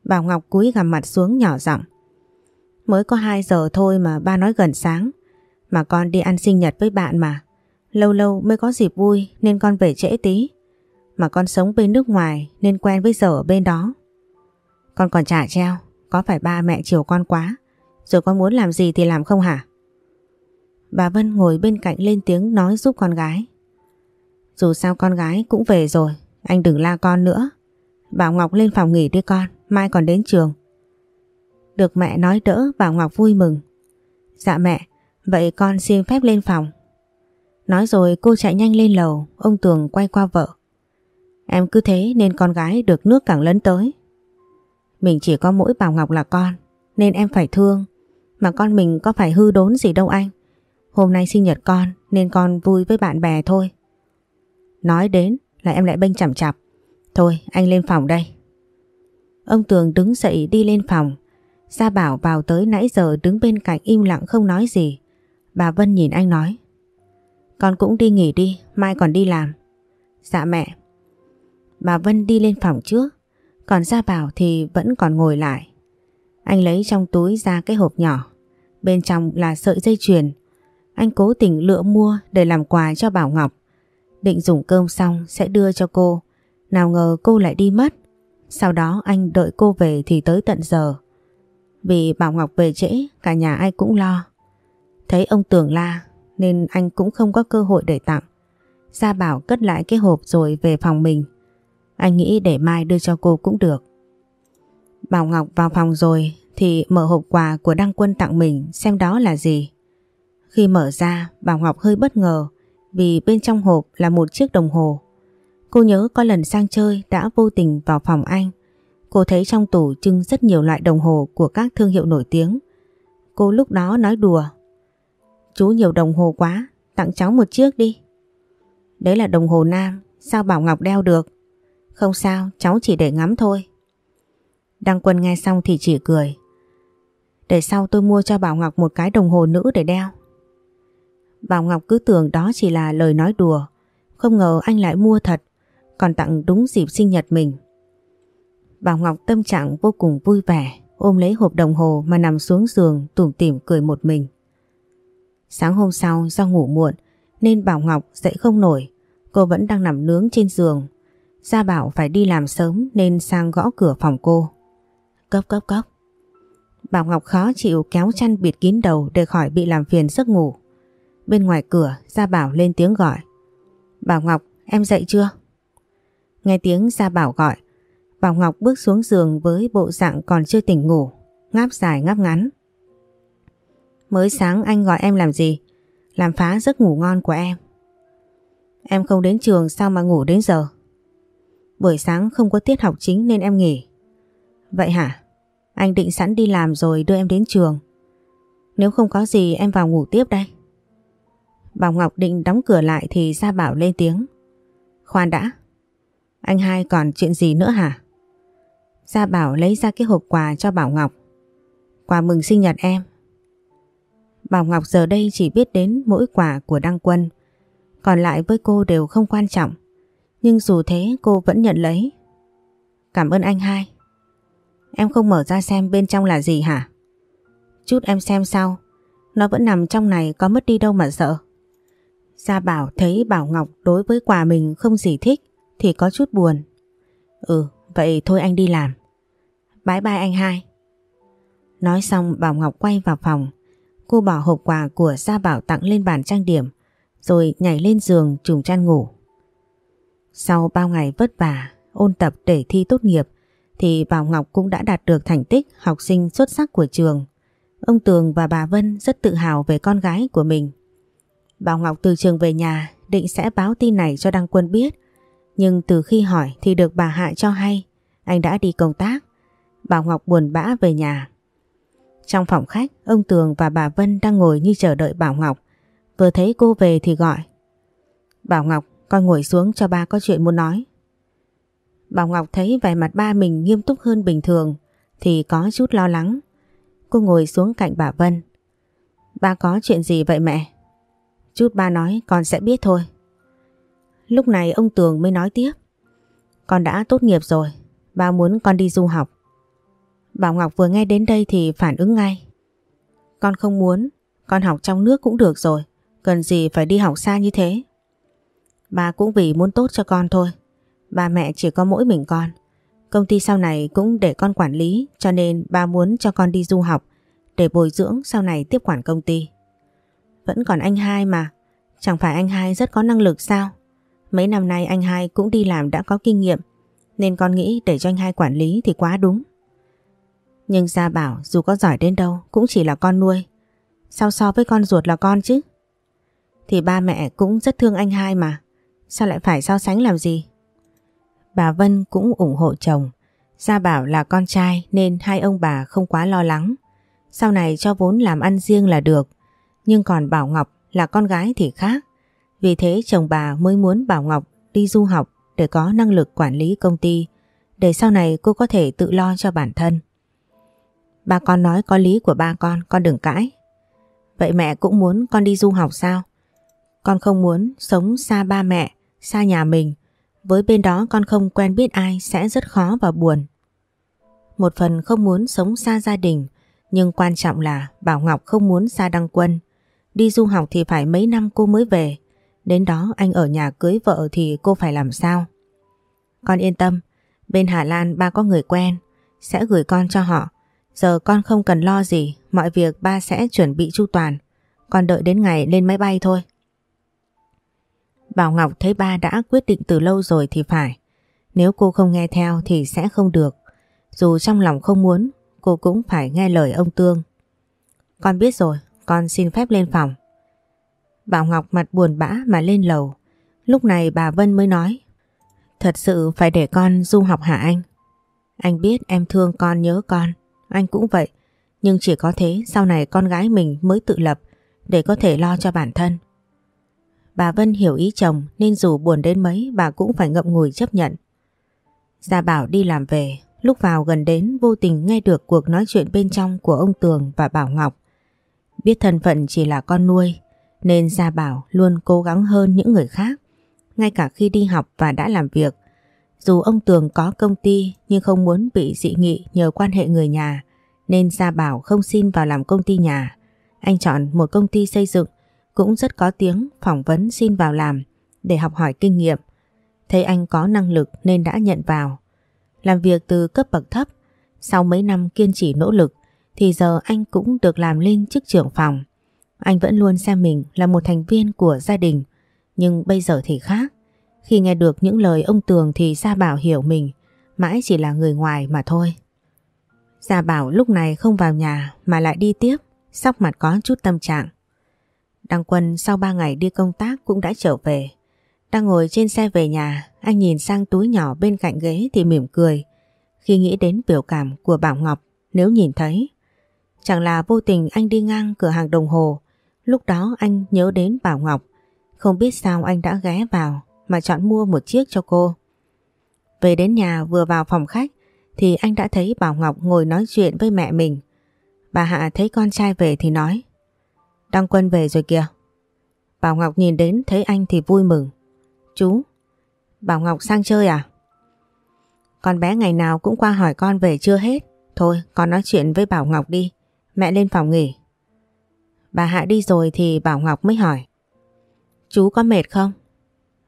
Bảo Ngọc cúi gằm mặt xuống nhỏ giọng. Mới có 2 giờ thôi mà ba nói gần sáng. Mà con đi ăn sinh nhật với bạn mà. Lâu lâu mới có dịp vui nên con về trễ tí. Mà con sống bên nước ngoài nên quen với giờ ở bên đó. Con còn trả treo, có phải ba mẹ chiều con quá. Rồi con muốn làm gì thì làm không hả? Bà Vân ngồi bên cạnh lên tiếng nói giúp con gái. Dù sao con gái cũng về rồi, anh đừng la con nữa. Bảo Ngọc lên phòng nghỉ đi con, mai còn đến trường. Được mẹ nói đỡ Bảo Ngọc vui mừng. Dạ mẹ, vậy con xin phép lên phòng. Nói rồi cô chạy nhanh lên lầu, ông Tường quay qua vợ. Em cứ thế nên con gái được nước càng lấn tới. Mình chỉ có mỗi Bảo Ngọc là con, nên em phải thương. Mà con mình có phải hư đốn gì đâu anh. Hôm nay sinh nhật con nên con vui với bạn bè thôi. Nói đến là em lại bênh chằm chặp. Thôi anh lên phòng đây. Ông Tường đứng dậy đi lên phòng. Gia Bảo vào tới nãy giờ đứng bên cạnh im lặng không nói gì. Bà Vân nhìn anh nói. Con cũng đi nghỉ đi, mai còn đi làm. Dạ mẹ. Bà Vân đi lên phòng trước, còn Gia Bảo thì vẫn còn ngồi lại. Anh lấy trong túi ra cái hộp nhỏ, bên trong là sợi dây chuyền. Anh cố tình lựa mua để làm quà cho Bảo Ngọc. Định dùng cơm xong sẽ đưa cho cô. Nào ngờ cô lại đi mất. Sau đó anh đợi cô về thì tới tận giờ. Vì Bảo Ngọc về trễ, cả nhà ai cũng lo. Thấy ông Tường la, nên anh cũng không có cơ hội để tặng. Gia Bảo cất lại cái hộp rồi về phòng mình. Anh nghĩ để mai đưa cho cô cũng được. Bảo Ngọc vào phòng rồi thì mở hộp quà của Đăng Quân tặng mình xem đó là gì. Khi mở ra, Bảo Ngọc hơi bất ngờ vì bên trong hộp là một chiếc đồng hồ. Cô nhớ có lần sang chơi đã vô tình vào phòng anh. Cô thấy trong tủ trưng rất nhiều loại đồng hồ của các thương hiệu nổi tiếng. Cô lúc đó nói đùa. Chú nhiều đồng hồ quá, tặng cháu một chiếc đi. Đấy là đồng hồ nam, sao Bảo Ngọc đeo được? Không sao, cháu chỉ để ngắm thôi. Đăng Quân nghe xong thì chỉ cười. Để sau tôi mua cho Bảo Ngọc một cái đồng hồ nữ để đeo. Bảo Ngọc cứ tưởng đó chỉ là lời nói đùa. Không ngờ anh lại mua thật, còn tặng đúng dịp sinh nhật mình. Bảo Ngọc tâm trạng vô cùng vui vẻ, ôm lấy hộp đồng hồ mà nằm xuống giường tủm tỉm cười một mình. Sáng hôm sau do ngủ muộn nên Bảo Ngọc dậy không nổi, cô vẫn đang nằm nướng trên giường. Gia Bảo phải đi làm sớm nên sang gõ cửa phòng cô. Cốc cốc cốc. Bảo Ngọc khó chịu kéo chăn bịt kín đầu để khỏi bị làm phiền giấc ngủ. Bên ngoài cửa, Gia Bảo lên tiếng gọi. Bảo Ngọc, em dậy chưa? Nghe tiếng Gia Bảo gọi, Bảo Ngọc bước xuống giường với bộ dạng còn chưa tỉnh ngủ, Ngáp dài ngáp ngắn Mới sáng anh gọi em làm gì? Làm phá giấc ngủ ngon của em Em không đến trường sao mà ngủ đến giờ? Buổi sáng không có tiết học chính nên em nghỉ Vậy hả? Anh định sẵn đi làm rồi đưa em đến trường Nếu không có gì em vào ngủ tiếp đây Bảo Ngọc định đóng cửa lại thì Gia Bảo lên tiếng. Khoan đã. Anh hai còn chuyện gì nữa hả? Gia Bảo lấy ra cái hộp quà cho Bảo Ngọc. Quà mừng sinh nhật em. Bảo Ngọc giờ đây chỉ biết đến mỗi quà của Đăng Quân. Còn lại với cô đều không quan trọng. Nhưng dù thế, cô vẫn nhận lấy. Cảm ơn anh hai. Em không mở ra xem bên trong là gì hả? Chút em xem sau. Nó vẫn nằm trong này có mất đi đâu mà sợ. Gia Bảo thấy Bảo Ngọc đối với quà mình không gì thích thì có chút buồn. Ừ, vậy thôi anh đi làm. Bye bye anh hai. Nói xong Bảo Ngọc quay vào phòng. Cô bỏ hộp quà của Gia Bảo tặng lên bàn trang điểm rồi nhảy lên giường trùng chăn ngủ. Sau bao ngày vất vả, ôn tập để thi tốt nghiệp thì Bảo Ngọc cũng đã đạt được thành tích học sinh xuất sắc của trường. Ông Tường và bà Vân rất tự hào về con gái của mình. Bảo Ngọc từ trường về nhà định sẽ báo tin này cho Đăng Quân biết. Nhưng từ khi hỏi thì được bà Hạ cho hay anh đã đi công tác. Bảo Ngọc buồn bã về nhà. Trong phòng khách, ông Tường và bà Vân đang ngồi như chờ đợi Bảo Ngọc. Vừa thấy cô về thì gọi. Bảo Ngọc, con ngồi xuống cho ba có chuyện muốn nói. Bảo Ngọc thấy vẻ mặt ba mình nghiêm túc hơn bình thường thì có chút lo lắng. Cô ngồi xuống cạnh bà Vân. Ba có chuyện gì vậy mẹ? Chút ba nói con sẽ biết thôi. Lúc này ông Tường mới nói tiếp. Con đã tốt nghiệp rồi, ba muốn con đi du học. Bảo Ngọc vừa nghe đến đây thì phản ứng ngay. Con không muốn, con học trong nước cũng được rồi, cần gì phải đi học xa như thế. Ba cũng vì muốn tốt cho con thôi, ba mẹ chỉ có mỗi mình con. Công ty sau này cũng để con quản lý cho nên ba muốn cho con đi du học để bồi dưỡng sau này tiếp quản công ty. Vẫn còn anh hai mà. Chẳng phải anh hai rất có năng lực sao? Mấy năm nay anh hai cũng đi làm đã có kinh nghiệm. Nên con nghĩ để cho anh hai quản lý thì quá đúng. Nhưng Gia Bảo dù có giỏi đến đâu cũng chỉ là con nuôi. Sao so với con ruột là con chứ? Thì ba mẹ cũng rất thương anh hai mà. Sao lại phải so sánh làm gì? Bà Vân cũng ủng hộ chồng. Gia Bảo là con trai nên hai ông bà không quá lo lắng. Sau này cho vốn làm ăn riêng là được. Nhưng còn Bảo Ngọc là con gái thì khác. Vì thế chồng bà mới muốn Bảo Ngọc đi du học để có năng lực quản lý công ty, để sau này cô có thể tự lo cho bản thân. Ba con nói có lý của ba con, con đừng cãi. Vậy mẹ cũng muốn con đi du học sao? Con không muốn sống xa ba mẹ, xa nhà mình. Với bên đó con không quen biết ai sẽ rất khó và buồn. Một phần không muốn sống xa gia đình, nhưng quan trọng là Bảo Ngọc không muốn xa Đăng Quân. Đi du học thì phải mấy năm cô mới về. Đến đó anh ở nhà cưới vợ thì cô phải làm sao? Con yên tâm, bên Hà Lan ba có người quen, sẽ gửi con cho họ. Giờ con không cần lo gì, mọi việc ba sẽ chuẩn bị chu toàn. Con đợi đến ngày lên máy bay thôi. Bảo Ngọc thấy ba đã quyết định từ lâu rồi thì phải. Nếu cô không nghe theo thì sẽ không được. Dù trong lòng không muốn, cô cũng phải nghe lời ông Tương. Con biết rồi, con xin phép lên phòng. Bảo Ngọc mặt buồn bã mà lên lầu. Lúc này bà Vân mới nói Thật sự phải để con du học hả anh? Anh biết em thương con nhớ con, anh cũng vậy. Nhưng chỉ có thế sau này con gái mình mới tự lập để có thể lo cho bản thân. Bà Vân hiểu ý chồng nên dù buồn đến mấy bà cũng phải ngậm ngùi chấp nhận. Gia Bảo đi làm về, lúc vào gần đến vô tình nghe được cuộc nói chuyện bên trong của ông Tường và Bảo Ngọc. Biết thân phận chỉ là con nuôi nên Gia Bảo luôn cố gắng hơn những người khác ngay cả khi đi học và đã làm việc. Dù ông Tường có công ty nhưng không muốn bị dị nghị nhờ quan hệ người nhà nên Gia Bảo không xin vào làm công ty nhà. Anh chọn một công ty xây dựng cũng rất có tiếng phỏng vấn xin vào làm để học hỏi kinh nghiệm. Thấy anh có năng lực nên đã nhận vào. Làm việc từ cấp bậc thấp, sau mấy năm kiên trì nỗ lực thì giờ anh cũng được làm lên chức trưởng phòng. Anh vẫn luôn xem mình là một thành viên của gia đình nhưng bây giờ thì khác. Khi nghe được những lời ông Tường thì Gia Bảo hiểu mình mãi chỉ là người ngoài mà thôi. Gia Bảo lúc này không vào nhà mà lại đi tiếp, sóc mặt có chút tâm trạng. Đăng Quân sau 3 ngày đi công tác cũng đã trở về. Đang ngồi trên xe về nhà, anh nhìn sang túi nhỏ bên cạnh ghế thì mỉm cười. Khi nghĩ đến biểu cảm của Bảo Ngọc nếu nhìn thấy. Chẳng là vô tình anh đi ngang cửa hàng đồng hồ, lúc đó anh nhớ đến Bảo Ngọc. Không biết sao anh đã ghé vào mà chọn mua một chiếc cho cô. Về đến nhà vừa vào phòng khách thì anh đã thấy Bảo Ngọc ngồi nói chuyện với mẹ mình. Bà Hạ thấy con trai về thì nói Đăng Quân về rồi kìa. Bảo Ngọc nhìn đến thấy anh thì vui mừng. Chú, Bảo Ngọc sang chơi à? Con bé ngày nào cũng qua hỏi con về chưa hết. Thôi con nói chuyện với Bảo Ngọc đi. Mẹ lên phòng nghỉ. Bà Hạ đi rồi thì Bảo Ngọc mới hỏi. Chú có mệt không?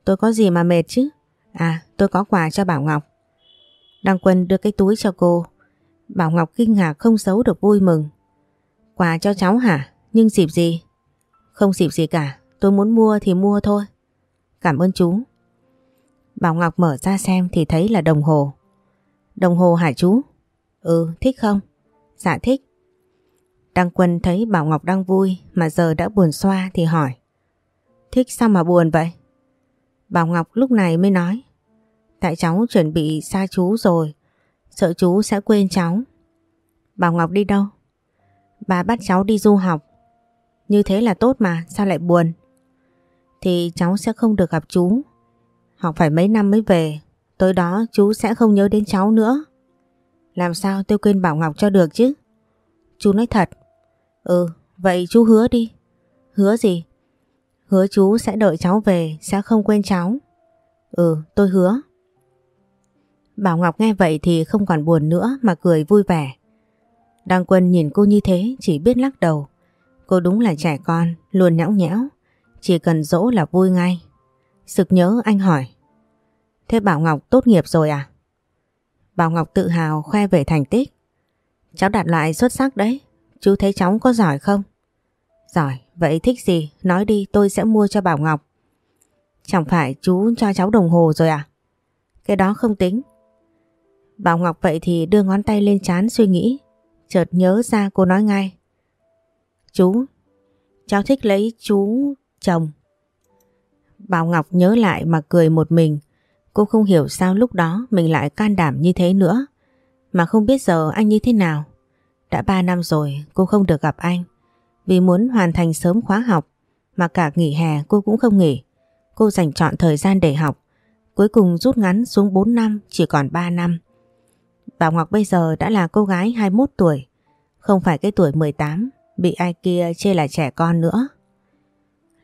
Tôi có gì mà mệt chứ? À, tôi có quà cho Bảo Ngọc. Đăng Quân đưa cái túi cho cô. Bảo Ngọc kinh ngạc không giấu được vui mừng. Quà cho cháu hả? Nhưng dịp gì? Không dịp gì cả. Tôi muốn mua thì mua thôi. Cảm ơn chú. Bảo Ngọc mở ra xem thì thấy là đồng hồ. Đồng hồ hả chú? Ừ, thích không? Dạ thích. Đăng Quân thấy Bảo Ngọc đang vui mà giờ đã buồn xoa thì hỏi. Thích sao mà buồn vậy? Bảo Ngọc lúc này mới nói, Tại cháu chuẩn bị xa chú rồi, Sợ chú sẽ quên cháu Bảo Ngọc đi đâu? Bà bắt cháu đi du học Như thế là tốt mà, Sao lại buồn? Thì cháu sẽ không được gặp chú Học phải mấy năm mới về, Tối đó chú sẽ không nhớ đến cháu nữa Làm sao tôi quên Bảo Ngọc cho được chứ? Chú nói thật Ừ, vậy chú hứa đi Hứa gì? Hứa chú sẽ đợi cháu về, sẽ không quên cháu. Ừ, tôi hứa. Bảo Ngọc nghe vậy thì không còn buồn nữa mà cười vui vẻ. Đăng Quân nhìn cô như thế chỉ biết lắc đầu. Cô đúng là trẻ con, luôn nhõng nhẽo. Chỉ cần dỗ là vui ngay. Sực nhớ anh hỏi. Thế Bảo Ngọc tốt nghiệp rồi à? Bảo Ngọc tự hào khoe về thành tích. Cháu đạt lại xuất sắc đấy. Chú thấy cháu có giỏi không? Giỏi, vậy thích gì? Nói đi tôi sẽ mua cho Bảo Ngọc. Chẳng phải chú cho cháu đồng hồ rồi à? Cái đó không tính. Bảo Ngọc vậy thì đưa ngón tay lên chán suy nghĩ. Chợt nhớ ra cô nói ngay. Chú, cháu thích lấy chú chồng. Bảo Ngọc nhớ lại mà cười một mình. Cô không hiểu sao lúc đó mình lại can đảm như thế nữa. Mà không biết giờ anh như thế nào. Đã 3 năm rồi cô không được gặp anh. Vì muốn hoàn thành sớm khóa học, mà cả nghỉ hè cô cũng không nghỉ. Cô dành chọn thời gian để học. Cuối cùng rút ngắn xuống 4 năm, chỉ còn 3 năm. Bảo Ngọc bây giờ đã là cô gái 21 tuổi. Không phải cái tuổi 18 bị ai kia chê là trẻ con nữa.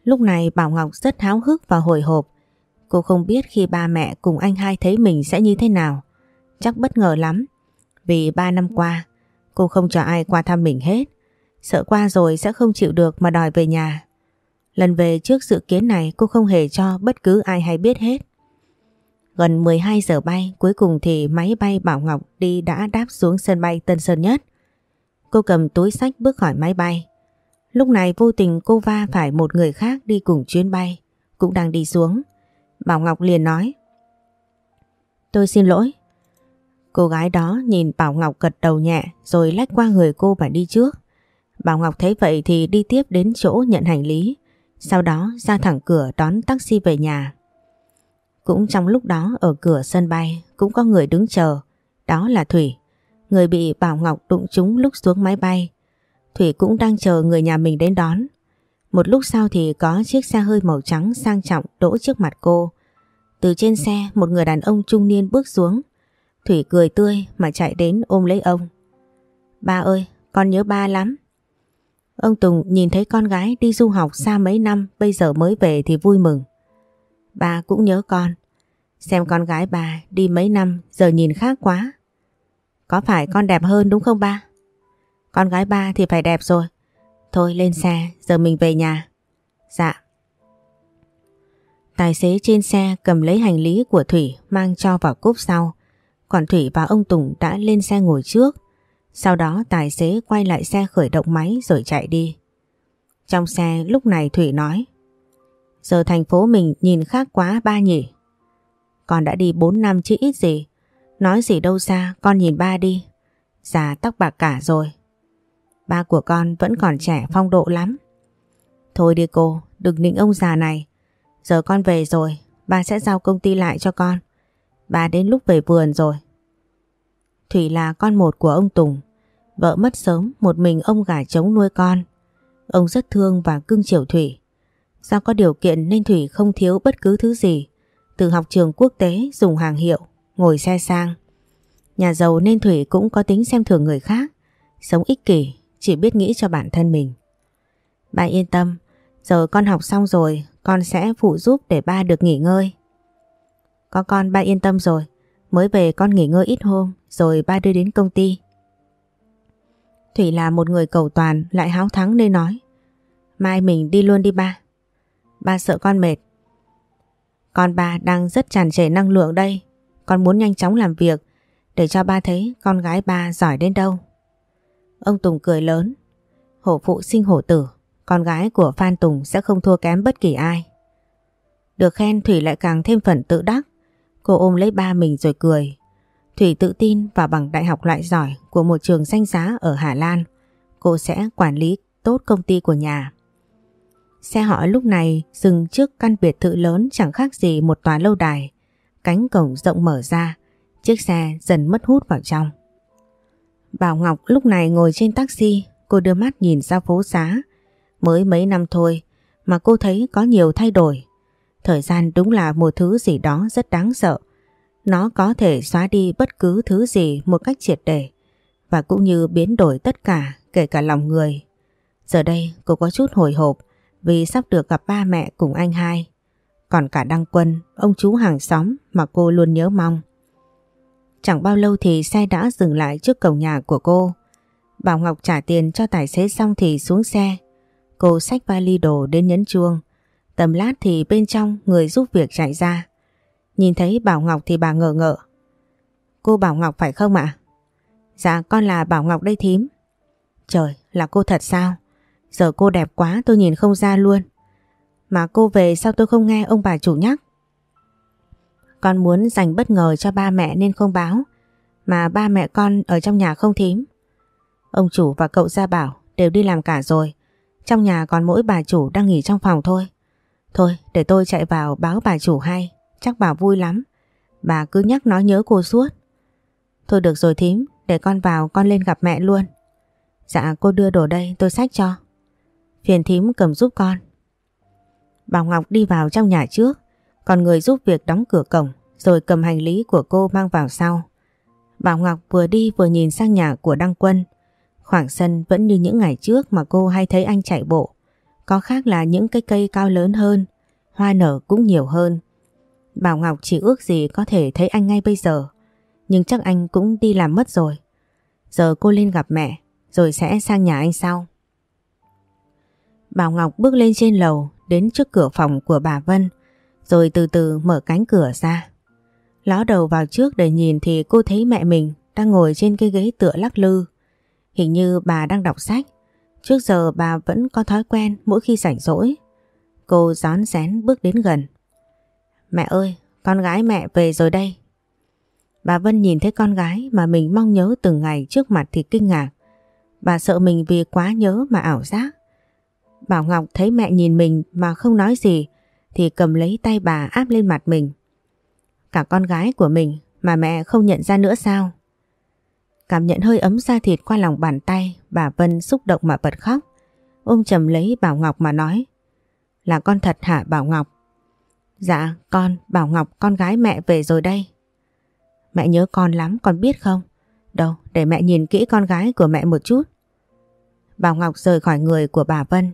Lúc này Bảo Ngọc rất háo hức và hồi hộp. Cô không biết khi ba mẹ cùng anh hai thấy mình sẽ như thế nào. Chắc bất ngờ lắm. Vì 3 năm qua cô không cho ai qua thăm mình hết. Sợ qua rồi sẽ không chịu được mà đòi về nhà. Lần về trước dự kiến này cô không hề cho bất cứ ai hay biết hết. Gần 12 giờ bay, cuối cùng thì máy bay Bảo Ngọc đi đã đáp xuống sân bay Tân Sơn Nhất. cô cầm túi sách bước khỏi máy bay. Lúc này vô tình cô va phải một người khác đi cùng chuyến bay, cũng đang đi xuống. Bảo Ngọc liền nói. Tôi xin lỗi. Cô gái đó nhìn Bảo Ngọc gật đầu nhẹ rồi lách qua người cô và đi trước. Bảo Ngọc thấy vậy thì đi tiếp đến chỗ nhận hành lý, sau đó ra thẳng cửa đón taxi về nhà. Cũng trong lúc đó ở cửa sân bay cũng có người đứng chờ, đó là Thủy, người bị Bảo Ngọc đụng trúng lúc xuống máy bay. Thủy cũng đang chờ người nhà mình đến đón. Một lúc sau thì có chiếc xe hơi màu trắng sang trọng đỗ trước mặt cô. Từ trên xe một người đàn ông trung niên bước xuống. Thủy cười tươi mà chạy đến ôm lấy ông. Ba ơi, con nhớ ba lắm. Ông Tùng nhìn thấy con gái đi du học xa mấy năm bây giờ mới về thì vui mừng. Ba cũng nhớ con. Xem con gái bà đi mấy năm giờ nhìn khác quá. Có phải con đẹp hơn đúng không ba? Con gái ba thì phải đẹp rồi. Thôi lên xe, giờ mình về nhà. Dạ. Tài xế trên xe cầm lấy hành lý của Thủy mang cho vào cốp sau. Còn Thủy và ông Tùng đã lên xe ngồi trước. Sau đó tài xế quay lại xe khởi động máy rồi chạy đi. Trong xe, lúc này Thủy nói, Giờ thành phố mình nhìn khác quá ba nhỉ. Con đã đi 4 năm chứ ít gì. Nói gì đâu xa, con nhìn ba đi. Già tóc bạc cả rồi. Ba của con vẫn còn trẻ phong độ lắm. Thôi đi cô, Đừng nịnh ông già này. Giờ con về rồi, Ba sẽ giao công ty lại cho con. Ba đến lúc về vườn rồi. Thủy là con một của ông Tùng. Vợ mất sớm, Một mình ông gả trống nuôi con. Ông rất thương và cưng chiều Thủy. Do có điều kiện nên Thủy không thiếu bất cứ thứ gì? Từ học trường quốc tế, dùng hàng hiệu, Ngồi xe sang. Nhà giàu nên Thủy cũng có tính xem thường người khác. Sống ích kỷ, Chỉ biết nghĩ cho bản thân mình. Ba yên tâm, Giờ con học xong rồi, Con sẽ phụ giúp để ba được nghỉ ngơi. Có con ba yên tâm rồi. Mới về con nghỉ ngơi ít hôm, Rồi ba đưa đến công ty. Thủy là một người cầu toàn, Lại háo thắng nên nói. Mai mình đi luôn đi ba. Ba sợ con mệt. Con ba đang rất tràn trề năng lượng đây. Con muốn nhanh chóng làm việc, Để cho ba thấy con gái ba giỏi đến đâu. Ông Tùng cười lớn. Hổ phụ sinh hổ tử, Con gái của Phan Tùng sẽ không thua kém bất kỳ ai. Được khen Thủy lại càng thêm phần tự đắc. Cô ôm lấy ba mình rồi cười Thủy tự tin vào bằng đại học loại giỏi của một trường danh giá ở Hà Lan. Cô sẽ quản lý tốt công ty của nhà. Xe họ lúc này dừng trước căn biệt thự lớn chẳng khác gì một tòa lâu đài. Cánh cổng rộng mở ra, chiếc xe dần mất hút vào trong. Bảo Ngọc lúc này ngồi trên taxi, cô đưa mắt nhìn ra phố xá. Mới mấy năm thôi mà cô thấy có nhiều thay đổi. Thời gian đúng là một thứ gì đó rất đáng sợ. Nó có thể xóa đi bất cứ thứ gì một cách triệt để và cũng như biến đổi tất cả kể cả lòng người. Giờ đây cô có chút hồi hộp vì sắp được gặp ba mẹ cùng anh hai. Còn cả Đăng Quân, ông chú hàng xóm mà cô luôn nhớ mong. Chẳng bao lâu thì xe đã dừng lại trước cổng nhà của cô. Bảo Ngọc trả tiền cho tài xế xong thì xuống xe. Cô xách vali đồ đến nhấn chuông. Tầm lát thì bên trong người giúp việc chạy ra. Nhìn thấy Bảo Ngọc thì bà ngờ ngợ. Cô Bảo Ngọc phải không ạ? Dạ con là Bảo Ngọc đây thím. Trời, là cô thật sao? Giờ cô đẹp quá tôi nhìn không ra luôn. Mà cô về sao tôi không nghe ông bà chủ nhắc? Con muốn dành bất ngờ cho ba mẹ nên không báo. Mà ba mẹ con ở trong nhà không thím. Ông chủ và cậu Gia Bảo đều đi làm cả rồi. Trong nhà còn mỗi bà chủ đang nghỉ trong phòng thôi. Thôi để tôi chạy vào báo bà chủ hay. Chắc bà vui lắm. Bà cứ nhắc nói nhớ cô suốt. Thôi được rồi thím, để con vào con lên gặp mẹ luôn. Dạ cô đưa đồ đây tôi xách cho. Phiền thím cầm giúp con. Bảo Ngọc đi vào trong nhà trước, còn người giúp việc đóng cửa cổng rồi cầm hành lý của cô mang vào sau. Bảo Ngọc vừa đi vừa nhìn sang nhà của Đăng Quân. Khoảng sân vẫn như những ngày trước mà cô hay thấy anh chạy bộ. Có khác là những cái cây cao lớn hơn, hoa nở cũng nhiều hơn. Bảo Ngọc chỉ ước gì có thể thấy anh ngay bây giờ. Nhưng chắc anh cũng đi làm mất rồi. Giờ cô lên gặp mẹ, rồi sẽ sang nhà anh sau. Bảo Ngọc bước lên trên lầu, đến trước cửa phòng của bà Vân, rồi từ từ mở cánh cửa ra. Ló đầu vào trước để nhìn thì cô thấy mẹ mình đang ngồi trên cái ghế tựa lắc lư. Hình như bà đang đọc sách. Trước giờ bà vẫn có thói quen mỗi khi rảnh rỗi. Cô gión rén bước đến gần. Mẹ ơi, con gái mẹ về rồi đây. Bà Vân nhìn thấy con gái mà mình mong nhớ từng ngày trước mặt thì kinh ngạc. Bà sợ mình vì quá nhớ mà ảo giác. Bảo Ngọc thấy mẹ nhìn mình mà không nói gì thì cầm lấy tay bà áp lên mặt mình. Cả con gái của mình mà mẹ không nhận ra nữa sao? Cảm nhận hơi ấm da thịt qua lòng bàn tay, bà Vân xúc động mà bật khóc. Ôm chầm lấy Bảo Ngọc mà nói. Là con thật hả Bảo Ngọc? Dạ con, Bảo Ngọc con gái mẹ về rồi đây. Mẹ nhớ con lắm con biết không? Đâu, để mẹ nhìn kỹ con gái của mẹ một chút. Bảo Ngọc rời khỏi người của bà Vân.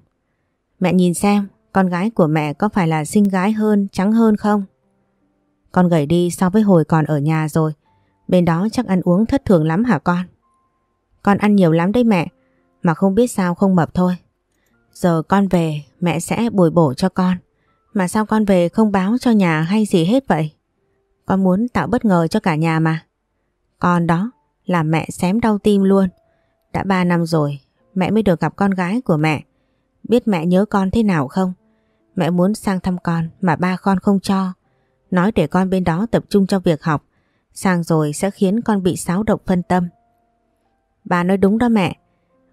Mẹ nhìn xem, con gái của mẹ có phải là xinh gái hơn, trắng hơn không? Con gầy đi so với hồi còn ở nhà rồi. Bên đó chắc ăn uống thất thường lắm hả con? Con ăn nhiều lắm đấy mẹ, mà không biết sao không mập thôi. Giờ con về, mẹ sẽ bồi bổ cho con. Mà sao con về không báo cho nhà hay gì hết vậy? Con muốn tạo bất ngờ cho cả nhà mà. Con đó, là mẹ xém đau tim luôn. Đã 3 năm rồi, mẹ mới được gặp con gái của mẹ. Biết mẹ nhớ con thế nào không? Mẹ muốn sang thăm con mà ba con không cho. Nói để con bên đó tập trung cho việc học. Sang rồi sẽ khiến con bị xáo động phân tâm. Bà nói đúng đó mẹ.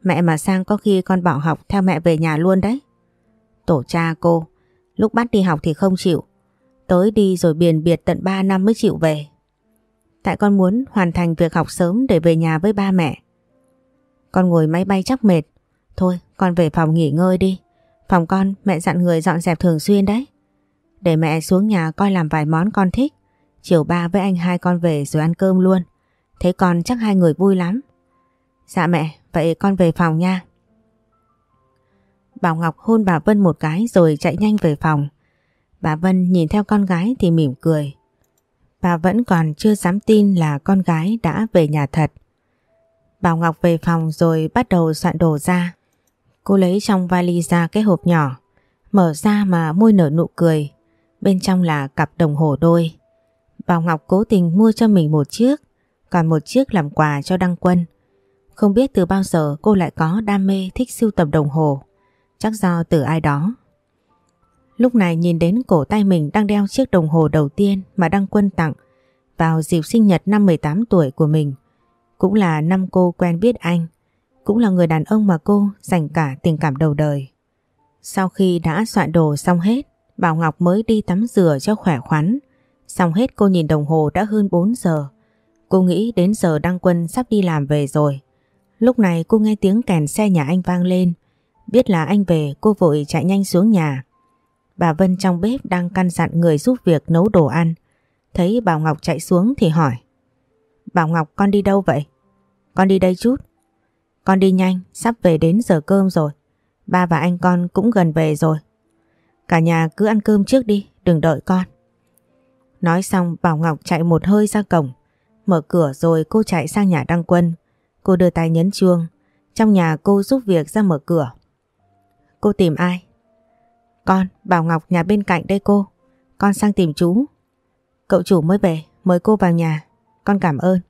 Mẹ mà sang có khi con bỏ học theo mẹ về nhà luôn đấy. Tổ cha cô, lúc bắt đi học thì không chịu. Tới đi rồi biền biệt tận 3 năm mới chịu về. Tại con muốn hoàn thành việc học sớm để về nhà với ba mẹ. Con ngồi máy bay chắc mệt. Thôi con về phòng nghỉ ngơi đi. Phòng con mẹ dặn người dọn dẹp thường xuyên đấy. Để mẹ xuống nhà coi làm vài món con thích. Chiều ba với anh hai con về rồi ăn cơm luôn. Thế con chắc hai người vui lắm. Dạ mẹ, vậy con về phòng nha. Bảo Ngọc hôn bà Vân một cái rồi chạy nhanh về phòng. Bà Vân nhìn theo con gái thì mỉm cười. Bà vẫn còn chưa dám tin là con gái đã về nhà thật. Bảo Ngọc về phòng rồi bắt đầu soạn đồ ra. Cô lấy trong vali ra cái hộp nhỏ, mở ra mà môi nở nụ cười. Bên trong là cặp đồng hồ đôi. Bảo Ngọc cố tình mua cho mình một chiếc, còn một chiếc làm quà cho Đăng Quân. Không biết từ bao giờ cô lại có đam mê thích sưu tầm đồng hồ. Chắc do từ ai đó. Lúc này nhìn đến cổ tay mình đang đeo chiếc đồng hồ đầu tiên mà Đăng Quân tặng vào dịp sinh nhật năm 18 tuổi của mình. Cũng là năm cô quen biết anh. Cũng là người đàn ông mà cô dành cả tình cảm đầu đời. Sau khi đã soạn đồ xong hết, Bảo Ngọc mới đi tắm rửa cho khỏe khoắn. Xong hết cô nhìn đồng hồ đã hơn 4 giờ. Cô nghĩ đến giờ Đăng Quân sắp đi làm về rồi. Lúc này cô nghe tiếng kèn xe nhà anh vang lên. Biết là anh về cô vội chạy nhanh xuống nhà. Bà Vân trong bếp đang căn dặn người giúp việc nấu đồ ăn. Thấy Bảo Ngọc chạy xuống thì hỏi. Bảo Ngọc con đi đâu vậy? Con đi đây chút. Con đi nhanh, sắp về đến giờ cơm rồi. Ba và anh con cũng gần về rồi. Cả nhà cứ ăn cơm trước đi, đừng đợi con. Nói xong Bảo Ngọc chạy một hơi ra cổng. Mở cửa rồi cô chạy sang nhà Đăng Quân. Cô đưa tay nhấn chuông. Trong nhà cô giúp việc ra mở cửa. Cô tìm ai? Con, Bảo Ngọc nhà bên cạnh đây cô. Con sang tìm chú. Cậu chủ mới về, mời cô vào nhà. Con cảm ơn.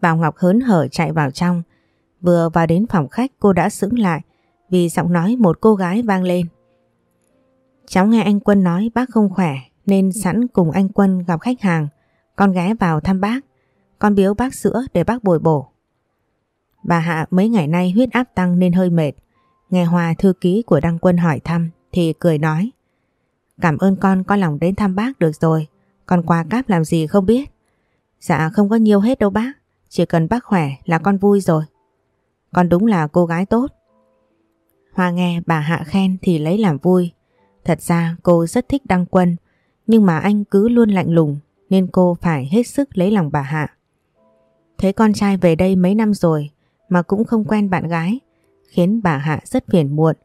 Bảo Ngọc hớn hở chạy vào trong. Vừa vào đến phòng khách cô đã sững lại vì giọng nói một cô gái vang lên. Cháu nghe anh Quân nói bác không khỏe nên sẵn cùng anh Quân gặp khách hàng. Con ghé vào thăm bác. Con biếu bác sữa để bác bồi bổ. Bà Hạ mấy ngày nay huyết áp tăng nên hơi mệt. Nghe Hòa thư ký của Đăng Quân hỏi thăm thì cười nói. Cảm ơn con có lòng đến thăm bác được rồi. Con quà cáp làm gì không biết. Dạ không có nhiều hết đâu bác. Chỉ cần bác khỏe là con vui rồi. Con đúng là cô gái tốt. Hoa nghe bà Hạ khen thì lấy làm vui. Thật ra cô rất thích Đăng Quân, nhưng mà anh cứ luôn lạnh lùng nên cô phải hết sức lấy lòng bà Hạ. Thấy con trai về đây mấy năm rồi mà cũng không quen bạn gái, khiến bà Hạ rất phiền muộn.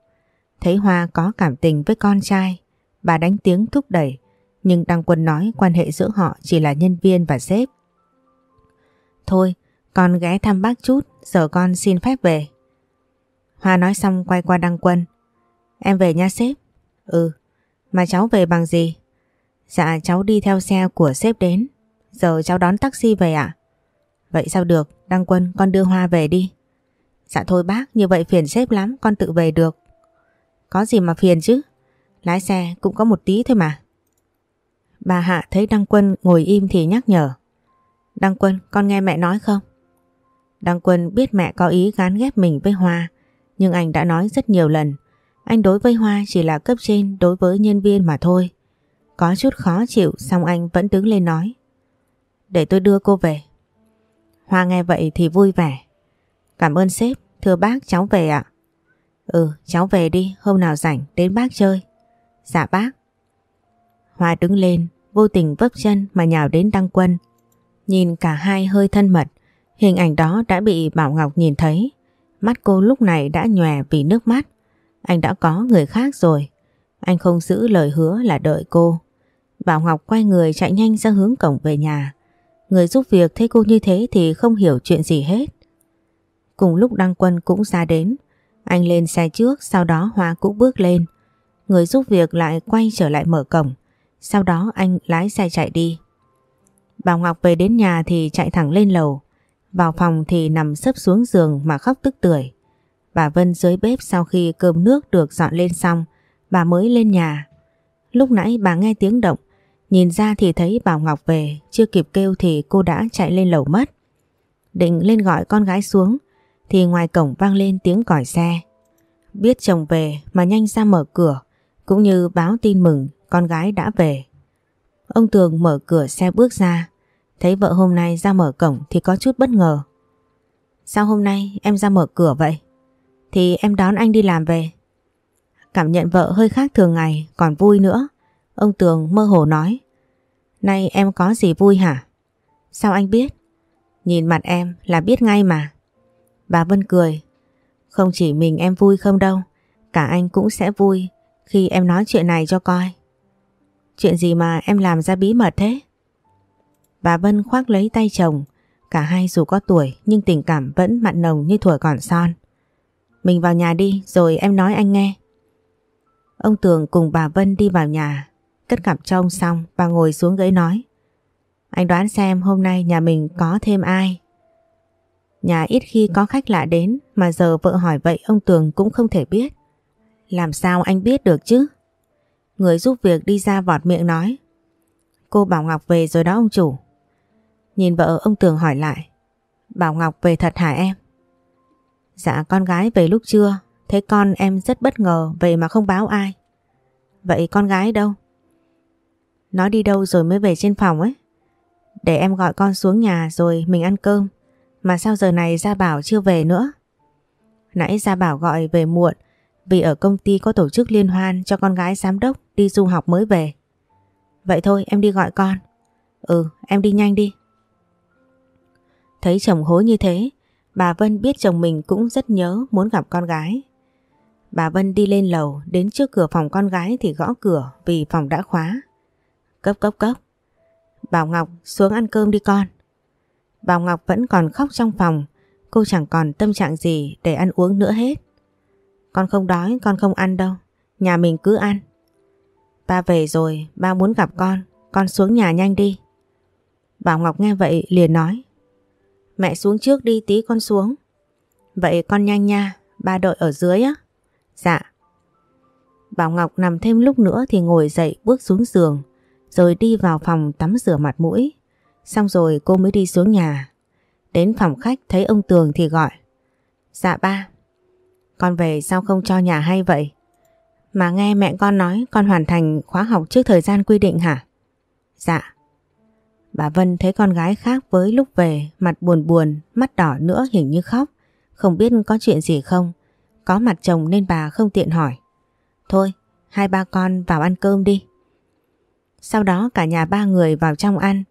Thấy Hoa có cảm tình với con trai, bà đánh tiếng thúc đẩy, nhưng Đăng Quân nói quan hệ giữa họ chỉ là nhân viên và sếp. Thôi, con ghé thăm bác chút, giờ con xin phép về. Hoa nói xong quay qua Đăng Quân. Em về nha sếp. Ừ, mà cháu về bằng gì? Dạ cháu đi theo xe của sếp đến. Giờ cháu đón taxi về ạ? Vậy sao được, Đăng Quân con đưa Hoa về đi. Dạ thôi bác, như vậy phiền sếp lắm, con tự về được. Có gì mà phiền chứ, lái xe cũng có một tí thôi mà. Bà Hạ thấy Đăng Quân ngồi im thì nhắc nhở. Đăng Quân, con nghe mẹ nói không? Đăng Quân biết mẹ có ý gán ghép mình với Hoa, nhưng anh đã nói rất nhiều lần. Anh đối với Hoa chỉ là cấp trên đối với nhân viên mà thôi. Có chút khó chịu xong anh vẫn đứng lên nói. Để tôi đưa cô về. Hoa nghe vậy thì vui vẻ. Cảm ơn sếp, thưa bác cháu về ạ. Ừ, cháu về đi, hôm nào rảnh đến bác chơi. Dạ bác. Hoa đứng lên, vô tình vấp chân mà nhào đến Đăng Quân. Nhìn cả hai hơi thân mật, hình ảnh đó đã bị Bảo Ngọc nhìn thấy. Mắt cô lúc này đã nhòe vì nước mắt. Anh đã có người khác rồi. Anh không giữ lời hứa là đợi cô. Bảo Ngọc quay người chạy nhanh ra hướng cổng về nhà. Người giúp việc thấy cô như thế thì không hiểu chuyện gì hết. Cùng lúc Đăng Quân cũng ra đến. Anh lên xe trước, sau đó Hoa cũng bước lên. Người giúp việc lại quay trở lại mở cổng. Sau đó anh lái xe chạy đi. Bảo Ngọc về đến nhà thì chạy thẳng lên lầu. Vào phòng thì nằm sấp xuống giường mà khóc tức tưởi. Bà Vân dưới bếp sau khi cơm nước được dọn lên xong, bà mới lên nhà. Lúc nãy bà nghe tiếng động, nhìn ra thì thấy Bảo Ngọc về, chưa kịp kêu thì cô đã chạy lên lầu mất. Định lên gọi con gái xuống, thì ngoài cổng vang lên tiếng còi xe. Biết chồng về mà nhanh ra mở cửa, cũng như báo tin mừng con gái đã về. Ông Tường mở cửa xe bước ra, thấy vợ hôm nay ra mở cổng thì có chút bất ngờ. Sao hôm nay em ra mở cửa vậy? Thì em đón anh đi làm về. Cảm nhận vợ hơi khác thường ngày, còn vui nữa. Ông Tường mơ hồ nói. Nay em có gì vui hả? Sao anh biết? Nhìn mặt em là biết ngay mà. Bà Vân cười. Không chỉ mình em vui không đâu, cả anh cũng sẽ vui khi em nói chuyện này cho coi. Chuyện gì mà em làm ra bí mật thế? Bà Vân khoác lấy tay chồng, cả hai dù có tuổi nhưng tình cảm vẫn mặn nồng như tuổi còn son. Mình vào nhà đi rồi em nói anh nghe. Ông Tường cùng bà Vân đi vào nhà, cất cặp cho ông xong và ngồi xuống ghế nói. Anh đoán xem hôm nay nhà mình có thêm ai? Nhà ít khi có khách lạ đến mà giờ vợ hỏi vậy ông Tường cũng không thể biết. Làm sao anh biết được chứ? Người giúp việc đi ra vọt miệng nói. Cô Bảo Ngọc về rồi đó ông chủ. Nhìn vợ ông Tường hỏi lại. Bảo Ngọc về thật hả em? Dạ con gái về lúc trưa. Thế con em rất bất ngờ về mà không báo ai. Vậy con gái đâu? Nó đi đâu rồi mới về trên phòng ấy. Để em gọi con xuống nhà rồi mình ăn cơm. Mà sao giờ này Gia Bảo chưa về nữa? Nãy Gia Bảo gọi về muộn vì ở công ty có tổ chức liên hoan cho con gái giám đốc đi du học mới về. Vậy thôi em đi gọi con. Ừ em đi nhanh đi. Thấy chồng hối như thế, bà Vân biết chồng mình cũng rất nhớ muốn gặp con gái. Bà Vân đi lên lầu đến trước cửa phòng con gái thì gõ cửa vì phòng đã khóa. Cấp cấp cấp. Bảo Ngọc xuống ăn cơm đi con. Bảo Ngọc vẫn còn khóc trong phòng, cô chẳng còn tâm trạng gì để ăn uống nữa hết. Con không đói, con không ăn đâu, nhà mình cứ ăn. Ba về rồi, ba muốn gặp con, con xuống nhà nhanh đi. Bảo Ngọc nghe vậy liền nói. Mẹ xuống trước đi tí con xuống. Vậy con nhanh nha, ba đợi ở dưới á. Dạ. Bảo Ngọc nằm thêm lúc nữa thì ngồi dậy bước xuống giường, rồi đi vào phòng tắm rửa mặt mũi. Xong rồi cô mới đi xuống nhà. Đến phòng khách thấy ông Tường thì gọi. Dạ ba. Con về sao không cho nhà hay vậy? Mà nghe mẹ con nói con hoàn thành khóa học trước thời gian quy định hả? Dạ. Bà Vân thấy con gái khác với lúc về, mặt buồn buồn, mắt đỏ nữa hình như khóc. Không biết có chuyện gì không? Có mặt chồng nên bà không tiện hỏi. Thôi, hai ba con vào ăn cơm đi. Sau đó cả nhà ba người vào trong ăn.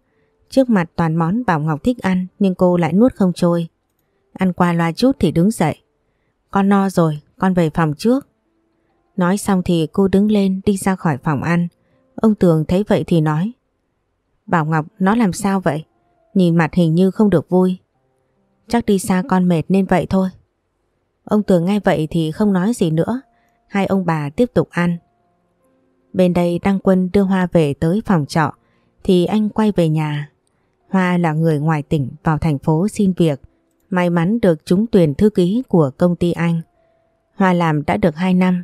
Trước mặt toàn món Bảo Ngọc thích ăn nhưng cô lại nuốt không trôi. Ăn qua loa chút thì đứng dậy. Con no rồi, con về phòng trước. Nói xong thì cô đứng lên đi ra khỏi phòng ăn. Ông Tường thấy vậy thì nói. Bảo Ngọc nó làm sao vậy? Nhìn mặt hình như không được vui. Chắc đi xa con mệt nên vậy thôi. Ông Tường nghe vậy thì không nói gì nữa. Hai ông bà tiếp tục ăn. Bên đây Đăng Quân đưa Hoa về tới phòng trọ, thì anh quay về nhà Hoa là người ngoài tỉnh vào thành phố xin việc. May mắn được trúng tuyển thư ký của công ty anh. Hoa làm đã được 2 năm.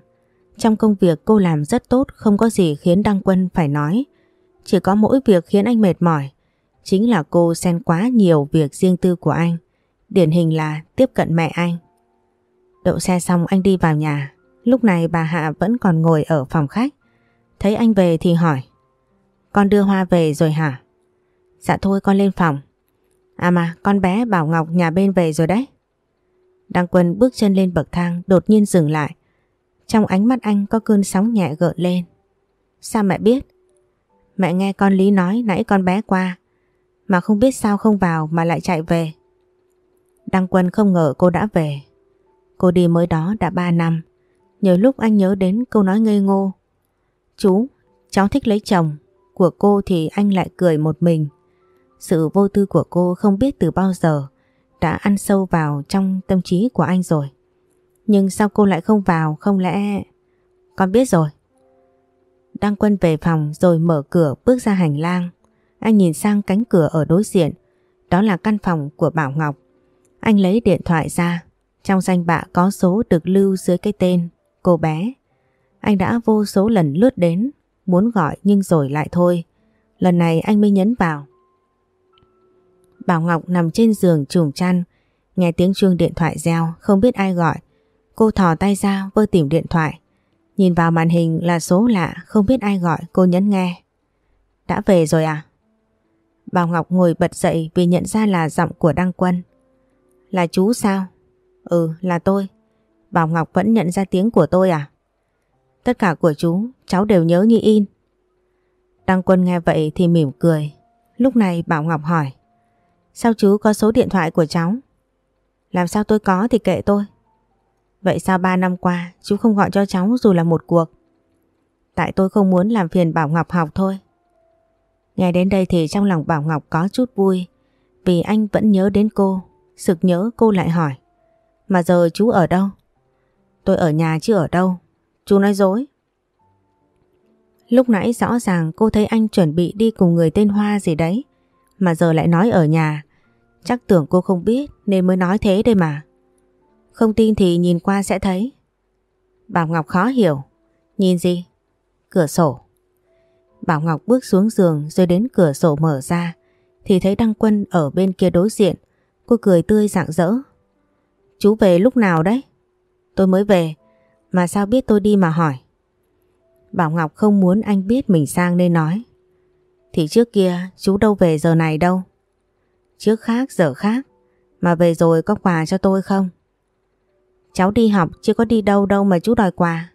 Trong công việc cô làm rất tốt, không có gì khiến Đăng Quân phải nói. Chỉ có mỗi việc khiến anh mệt mỏi. Chính là cô xen quá nhiều việc riêng tư của anh. Điển hình là tiếp cận mẹ anh. Đậu xe xong anh đi vào nhà. Lúc này bà Hạ vẫn còn ngồi ở phòng khách. Thấy anh về thì hỏi. Con đưa Hoa về rồi hả? Dạ thôi, con lên phòng. À mà, con bé Bảo Ngọc nhà bên về rồi đấy. Đăng Quân bước chân lên bậc thang, đột nhiên dừng lại. Trong ánh mắt anh có cơn sóng nhẹ gợn lên. Sao mẹ biết? Mẹ nghe con Lý nói nãy con bé qua. Mà không biết sao không vào mà lại chạy về. Đăng Quân không ngờ cô đã về. Cô đi mới đó đã 3 năm. Nhiều lúc anh nhớ đến câu nói ngây ngô. Chú, cháu thích lấy chồng. Của cô thì anh lại cười một mình. Sự vô tư của cô không biết từ bao giờ đã ăn sâu vào trong tâm trí của anh rồi. Nhưng sao cô lại không vào không lẽ... Con biết rồi. Đăng quân về phòng rồi mở cửa bước ra hành lang. Anh nhìn sang cánh cửa ở đối diện. Đó là căn phòng của Bảo Ngọc. Anh lấy điện thoại ra. Trong danh bạ có số được lưu dưới cái tên cô bé. Anh đã vô số lần lướt đến, muốn gọi nhưng rồi lại thôi. Lần này anh mới nhấn vào. Bảo Ngọc nằm trên giường trùm chăn, nghe tiếng chuông điện thoại reo, không biết ai gọi. Cô thò tay ra vơ tìm điện thoại. Nhìn vào màn hình là số lạ, không biết ai gọi, cô nhấn nghe. Đã về rồi à? Bảo Ngọc ngồi bật dậy vì nhận ra là giọng của Đăng Quân. Là chú sao? Ừ, là tôi. Bảo Ngọc vẫn nhận ra tiếng của tôi à? Tất cả của chú, cháu đều nhớ như in. Đăng Quân nghe vậy thì mỉm cười. Lúc này Bảo Ngọc hỏi. Sao chú có số điện thoại của cháu? Làm sao tôi có thì kệ tôi. Vậy sao 3 năm qua chú không gọi cho cháu dù là một cuộc? Tại tôi không muốn làm phiền Bảo Ngọc học thôi. Nghe đến đây thì trong lòng Bảo Ngọc có chút vui vì anh vẫn nhớ đến cô. Sực nhớ cô lại hỏi. Mà giờ chú ở đâu? Tôi ở nhà chứ ở đâu. Chú nói dối. Lúc nãy rõ ràng cô thấy anh chuẩn bị đi cùng người tên Hoa gì đấy. Mà giờ lại nói ở nhà. Chắc tưởng cô không biết nên mới nói thế đây mà. Không tin thì nhìn qua sẽ thấy. Bảo Ngọc khó hiểu. Nhìn gì? Cửa sổ. Bảo Ngọc bước xuống giường rồi đến cửa sổ mở ra, thì thấy Đăng Quân ở bên kia đối diện. Cô cười tươi rạng rỡ. Chú về lúc nào đấy? Tôi mới về. Mà sao biết tôi đi mà hỏi? Bảo Ngọc không muốn anh biết mình sang nên nói. Thì trước kia, chú đâu về giờ này đâu. Trước khác, giờ khác. Mà về rồi có quà cho tôi không? Cháu đi học, chưa có đi đâu đâu mà chú đòi quà.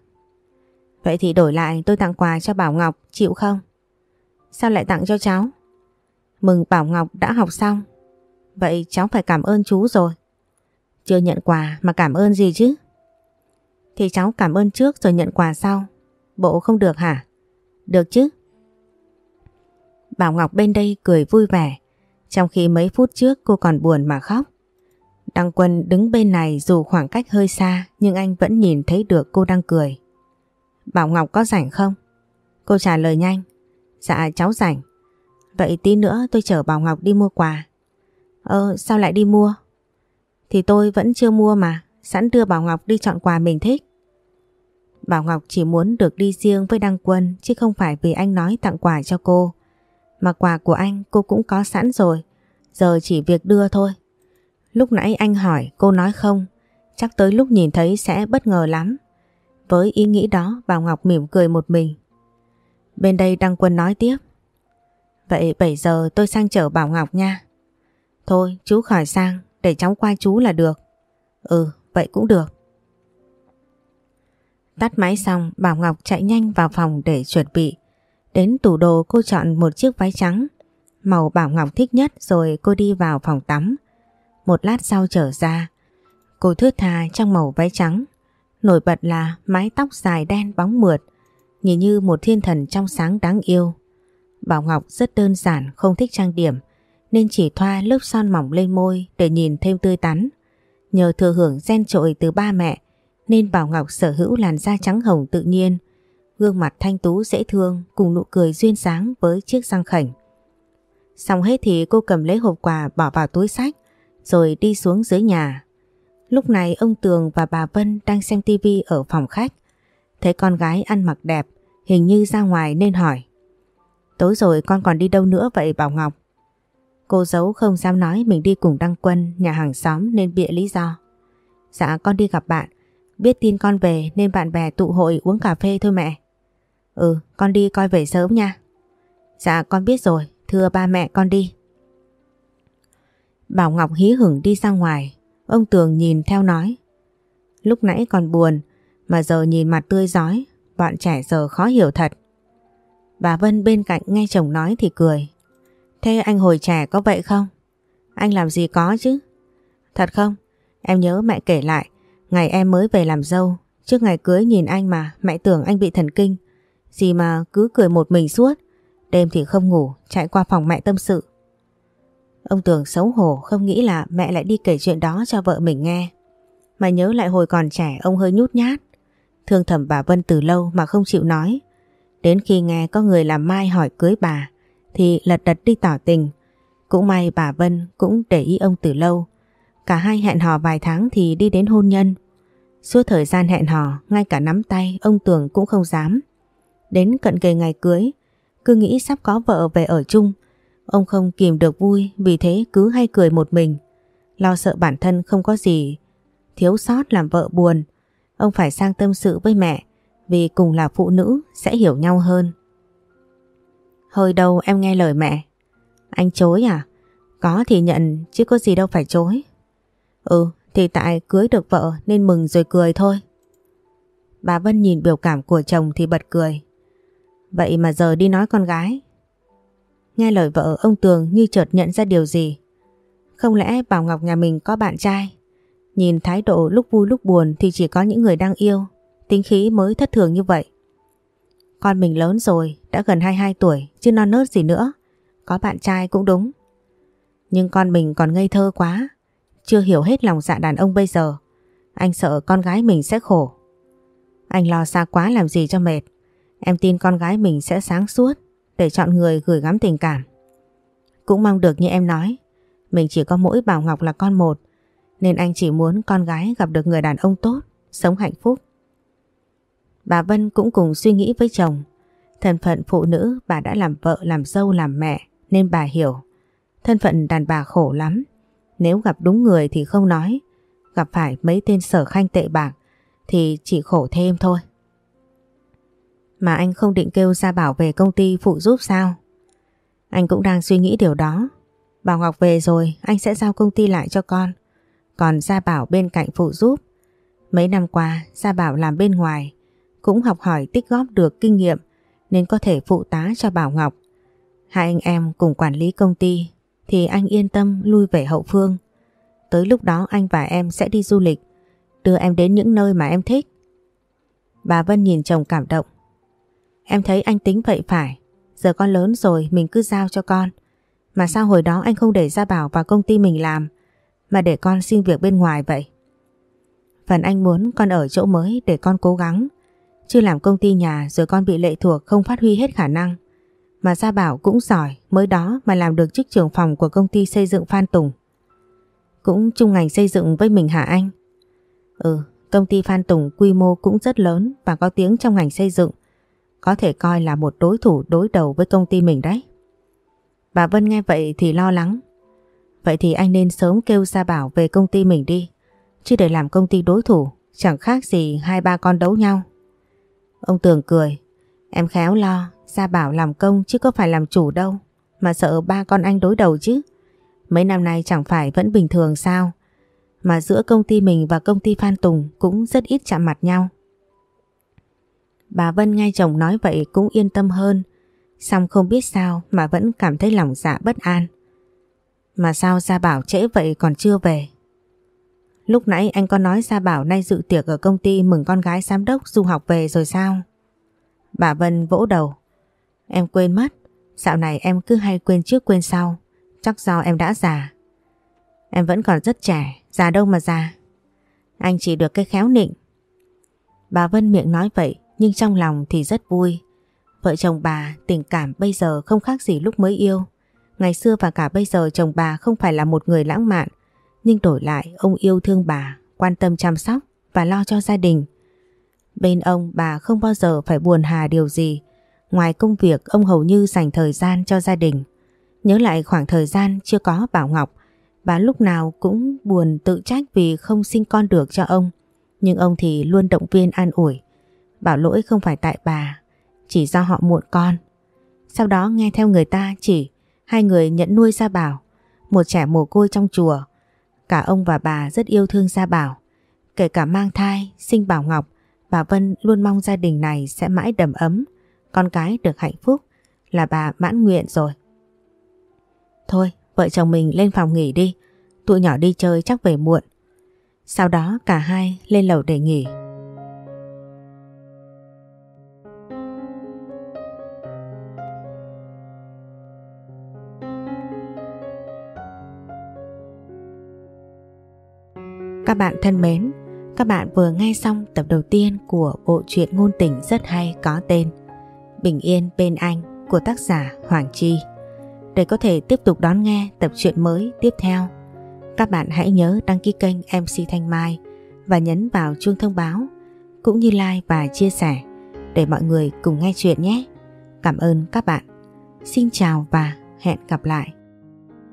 Vậy thì đổi lại, tôi tặng quà cho Bảo Ngọc, chịu không? Sao lại tặng cho cháu? Mừng Bảo Ngọc đã học xong. Vậy cháu phải cảm ơn chú rồi. Chưa nhận quà mà cảm ơn gì chứ? Thì cháu cảm ơn trước rồi nhận quà sau. Bộ không được hả? Được chứ? Bảo Ngọc bên đây cười vui vẻ. Trong khi mấy phút trước cô còn buồn mà khóc. Đăng Quân đứng bên này dù khoảng cách hơi xa nhưng anh vẫn nhìn thấy được cô đang cười. Bảo Ngọc có rảnh không? Cô trả lời nhanh. Dạ cháu rảnh. Vậy tí nữa tôi chở Bảo Ngọc đi mua quà. Ờ sao lại đi mua? Thì tôi vẫn chưa mua mà, sẵn đưa Bảo Ngọc đi chọn quà mình thích. Bảo Ngọc chỉ muốn được đi riêng với Đăng Quân chứ không phải vì anh nói tặng quà cho cô. Mà quà của anh cô cũng có sẵn rồi, giờ chỉ việc đưa thôi. Lúc nãy anh hỏi cô nói không, chắc tới lúc nhìn thấy sẽ bất ngờ lắm. Với ý nghĩ đó Bảo Ngọc mỉm cười một mình. Bên đây Đăng Quân nói tiếp. Vậy 7 giờ tôi sang chở Bảo Ngọc nha. Thôi chú khỏi sang, để cháu qua chú là được. Ừ, vậy cũng được. Tắt máy xong, Bảo Ngọc chạy nhanh vào phòng để chuẩn bị. Đến tủ đồ cô chọn một chiếc váy trắng, màu Bảo Ngọc thích nhất rồi cô đi vào phòng tắm. Một lát sau trở ra, cô thướt tha trong màu váy trắng. Nổi bật là mái tóc dài đen bóng mượt, nhìn như một thiên thần trong sáng đáng yêu. Bảo Ngọc rất đơn giản, không thích trang điểm, nên chỉ thoa lớp son mỏng lên môi để nhìn thêm tươi tắn. Nhờ thừa hưởng gen trội từ ba mẹ nên Bảo Ngọc sở hữu làn da trắng hồng tự nhiên, gương mặt thanh tú dễ thương cùng nụ cười duyên dáng với chiếc răng khảnh. Xong hết thì cô cầm lấy hộp quà bỏ vào túi sách rồi đi xuống dưới nhà. Lúc này ông Tường và bà Vân đang xem tivi ở phòng khách. Thấy con gái ăn mặc đẹp, hình như ra ngoài nên hỏi. Tối rồi con còn đi đâu nữa vậy Bảo Ngọc? Cô giấu không dám nói mình đi cùng Đăng Quân nhà hàng xóm nên bịa lý do. Dạ con đi gặp bạn, biết tin con về nên bạn bè tụ hội uống cà phê thôi mẹ. Ừ, con đi coi về sớm nha. Dạ con biết rồi, thưa ba mẹ con đi. Bảo Ngọc hí hửng đi ra ngoài, ông Tường nhìn theo nói. Lúc nãy còn buồn, mà giờ nhìn mặt tươi giói, bọn trẻ giờ khó hiểu thật. Bà Vân bên cạnh nghe chồng nói thì cười. Thế anh hồi trẻ có vậy không? Anh làm gì có chứ? Thật không? Em nhớ mẹ kể lại, ngày em mới về làm dâu, trước ngày cưới nhìn anh mà mẹ tưởng anh bị thần kinh. Gì mà cứ cười một mình suốt, đêm thì không ngủ, chạy qua phòng mẹ tâm sự. Ông Tường xấu hổ không nghĩ là mẹ lại đi kể chuyện đó cho vợ mình nghe. Mà nhớ lại hồi còn trẻ ông hơi nhút nhát. Thương thầm bà Vân từ lâu mà không chịu nói. Đến khi nghe có người làm mai hỏi cưới bà thì lật đật đi tỏ tình. Cũng may bà Vân cũng để ý ông từ lâu. Cả hai hẹn hò vài tháng thì đi đến hôn nhân. Suốt thời gian hẹn hò, ngay cả nắm tay ông Tường cũng không dám. Đến cận kề ngày cưới, cứ nghĩ sắp có vợ về ở chung. Ông không kìm được vui vì thế cứ hay cười một mình. Lo sợ bản thân không có gì, thiếu sót làm vợ buồn. Ông phải sang tâm sự với mẹ vì cùng là phụ nữ sẽ hiểu nhau hơn. Hơi đâu em nghe lời mẹ. Anh chối à? Có thì nhận chứ có gì đâu phải chối. Ừ thì tại cưới được vợ nên mừng rồi cười thôi. Bà Vân nhìn biểu cảm của chồng thì bật cười. Vậy mà giờ đi nói con gái. Nghe lời vợ ông Tường như chợt nhận ra điều gì. Không lẽ Bảo Ngọc nhà mình có bạn trai? Nhìn thái độ lúc vui lúc buồn thì chỉ có những người đang yêu, tính khí mới thất thường như vậy. Con mình lớn rồi, đã gần 22 tuổi, chứ non nớt gì nữa. Có bạn trai cũng đúng. Nhưng con mình còn ngây thơ quá, chưa hiểu hết lòng dạ đàn ông bây giờ. Anh sợ con gái mình sẽ khổ. Anh lo xa quá làm gì cho mệt. Em tin con gái mình sẽ sáng suốt để chọn người gửi gắm tình cảm. Cũng mong được như em nói, mình chỉ có mỗi Bảo Ngọc là con một, nên anh chỉ muốn con gái gặp được người đàn ông tốt, sống hạnh phúc. Bà Vân cũng cùng suy nghĩ với chồng. Thân phận phụ nữ bà đã làm vợ, làm dâu, làm mẹ nên bà hiểu. Thân phận đàn bà khổ lắm. Nếu gặp đúng người thì không nói. Gặp phải mấy tên sở khanh tệ bạc thì chỉ khổ thêm thôi. Mà anh không định kêu Gia Bảo về công ty phụ giúp sao? Anh cũng đang suy nghĩ điều đó. Bảo Ngọc về rồi anh sẽ giao công ty lại cho con. Còn Gia Bảo bên cạnh phụ giúp. Mấy năm qua Gia Bảo làm bên ngoài cũng học hỏi tích góp được kinh nghiệm nên có thể phụ tá cho Bảo Ngọc. Hai anh em cùng quản lý công ty thì anh yên tâm lui về hậu phương. Tới lúc đó anh và em sẽ đi du lịch, đưa em đến những nơi mà em thích. Bà Vân nhìn chồng cảm động. Em thấy anh tính vậy phải, giờ con lớn rồi mình cứ giao cho con. Mà sao hồi đó anh không để Gia Bảo vào công ty mình làm, mà để con xin việc bên ngoài vậy? Phần anh muốn con ở chỗ mới để con cố gắng, Chứ làm công ty nhà rồi con bị lệ thuộc không phát huy hết khả năng. Mà Gia Bảo cũng giỏi mới đó mà làm được chức trưởng phòng của công ty xây dựng Phan Tùng. Cũng chung ngành xây dựng với mình hả anh? Ừ, công ty Phan Tùng quy mô cũng rất lớn và có tiếng trong ngành xây dựng. Có thể coi là một đối thủ đối đầu với công ty mình đấy. Bà Vân nghe vậy thì lo lắng. Vậy thì anh nên sớm kêu Gia Bảo về công ty mình đi. Chứ để làm công ty đối thủ chẳng khác gì hai ba con đấu nhau. Ông Tường cười. Em khéo lo, Gia Bảo làm công chứ có phải làm chủ đâu. Mà sợ ba con anh đối đầu chứ. Mấy năm nay chẳng phải vẫn bình thường sao. Mà giữa công ty mình và công ty Phan Tùng cũng rất ít chạm mặt nhau. Bà Vân nghe chồng nói vậy cũng yên tâm hơn. Xong không biết sao mà vẫn cảm thấy lòng dạ bất an. Mà sao Gia Bảo trễ vậy còn chưa về? Lúc nãy anh có nói ra Bảo nay dự tiệc ở công ty mừng con gái giám đốc du học về rồi sao? Bà Vân vỗ đầu. Em quên mất. Dạo này em cứ hay quên trước quên sau. Chắc do em đã già. Em vẫn còn rất trẻ. Già đâu mà già. Anh chỉ được cái khéo nịnh. Bà Vân miệng nói vậy nhưng trong lòng thì rất vui. Vợ chồng bà tình cảm bây giờ không khác gì lúc mới yêu. Ngày xưa và cả bây giờ chồng bà không phải là một người lãng mạn, nhưng đổi lại ông yêu thương bà, quan tâm chăm sóc và lo cho gia đình. Bên ông bà không bao giờ phải buồn hà điều gì, ngoài công việc ông hầu như dành thời gian cho gia đình. Nhớ lại khoảng thời gian chưa có Bảo Ngọc, bà lúc nào cũng buồn tự trách vì không sinh con được cho ông. Nhưng ông thì luôn động viên an ủi. Bảo lỗi không phải tại bà, chỉ do họ muộn con. Sau đó nghe theo người ta chỉ hai người nhận nuôi ra Bảo, một trẻ mồ côi trong chùa. Cả ông và bà rất yêu thương Gia Bảo. Kể cả mang thai, sinh Bảo Ngọc, bà Vân luôn mong gia đình này sẽ mãi đầm ấm, con cái được hạnh phúc là bà mãn nguyện rồi. Thôi, vợ chồng mình lên phòng nghỉ đi, tụi nhỏ đi chơi chắc về muộn. Sau đó cả hai lên lầu để nghỉ. Các bạn thân mến, các bạn vừa nghe xong tập đầu tiên của bộ truyện ngôn tình rất hay có tên Bình Yên Bên Anh của tác giả Hoàng Chi. Để có thể tiếp tục đón nghe tập truyện mới tiếp theo, các bạn hãy nhớ đăng ký kênh MC Thanh Mai và nhấn vào chuông thông báo cũng như like và chia sẻ để mọi người cùng nghe chuyện nhé. Cảm ơn các bạn. Xin chào và hẹn gặp lại.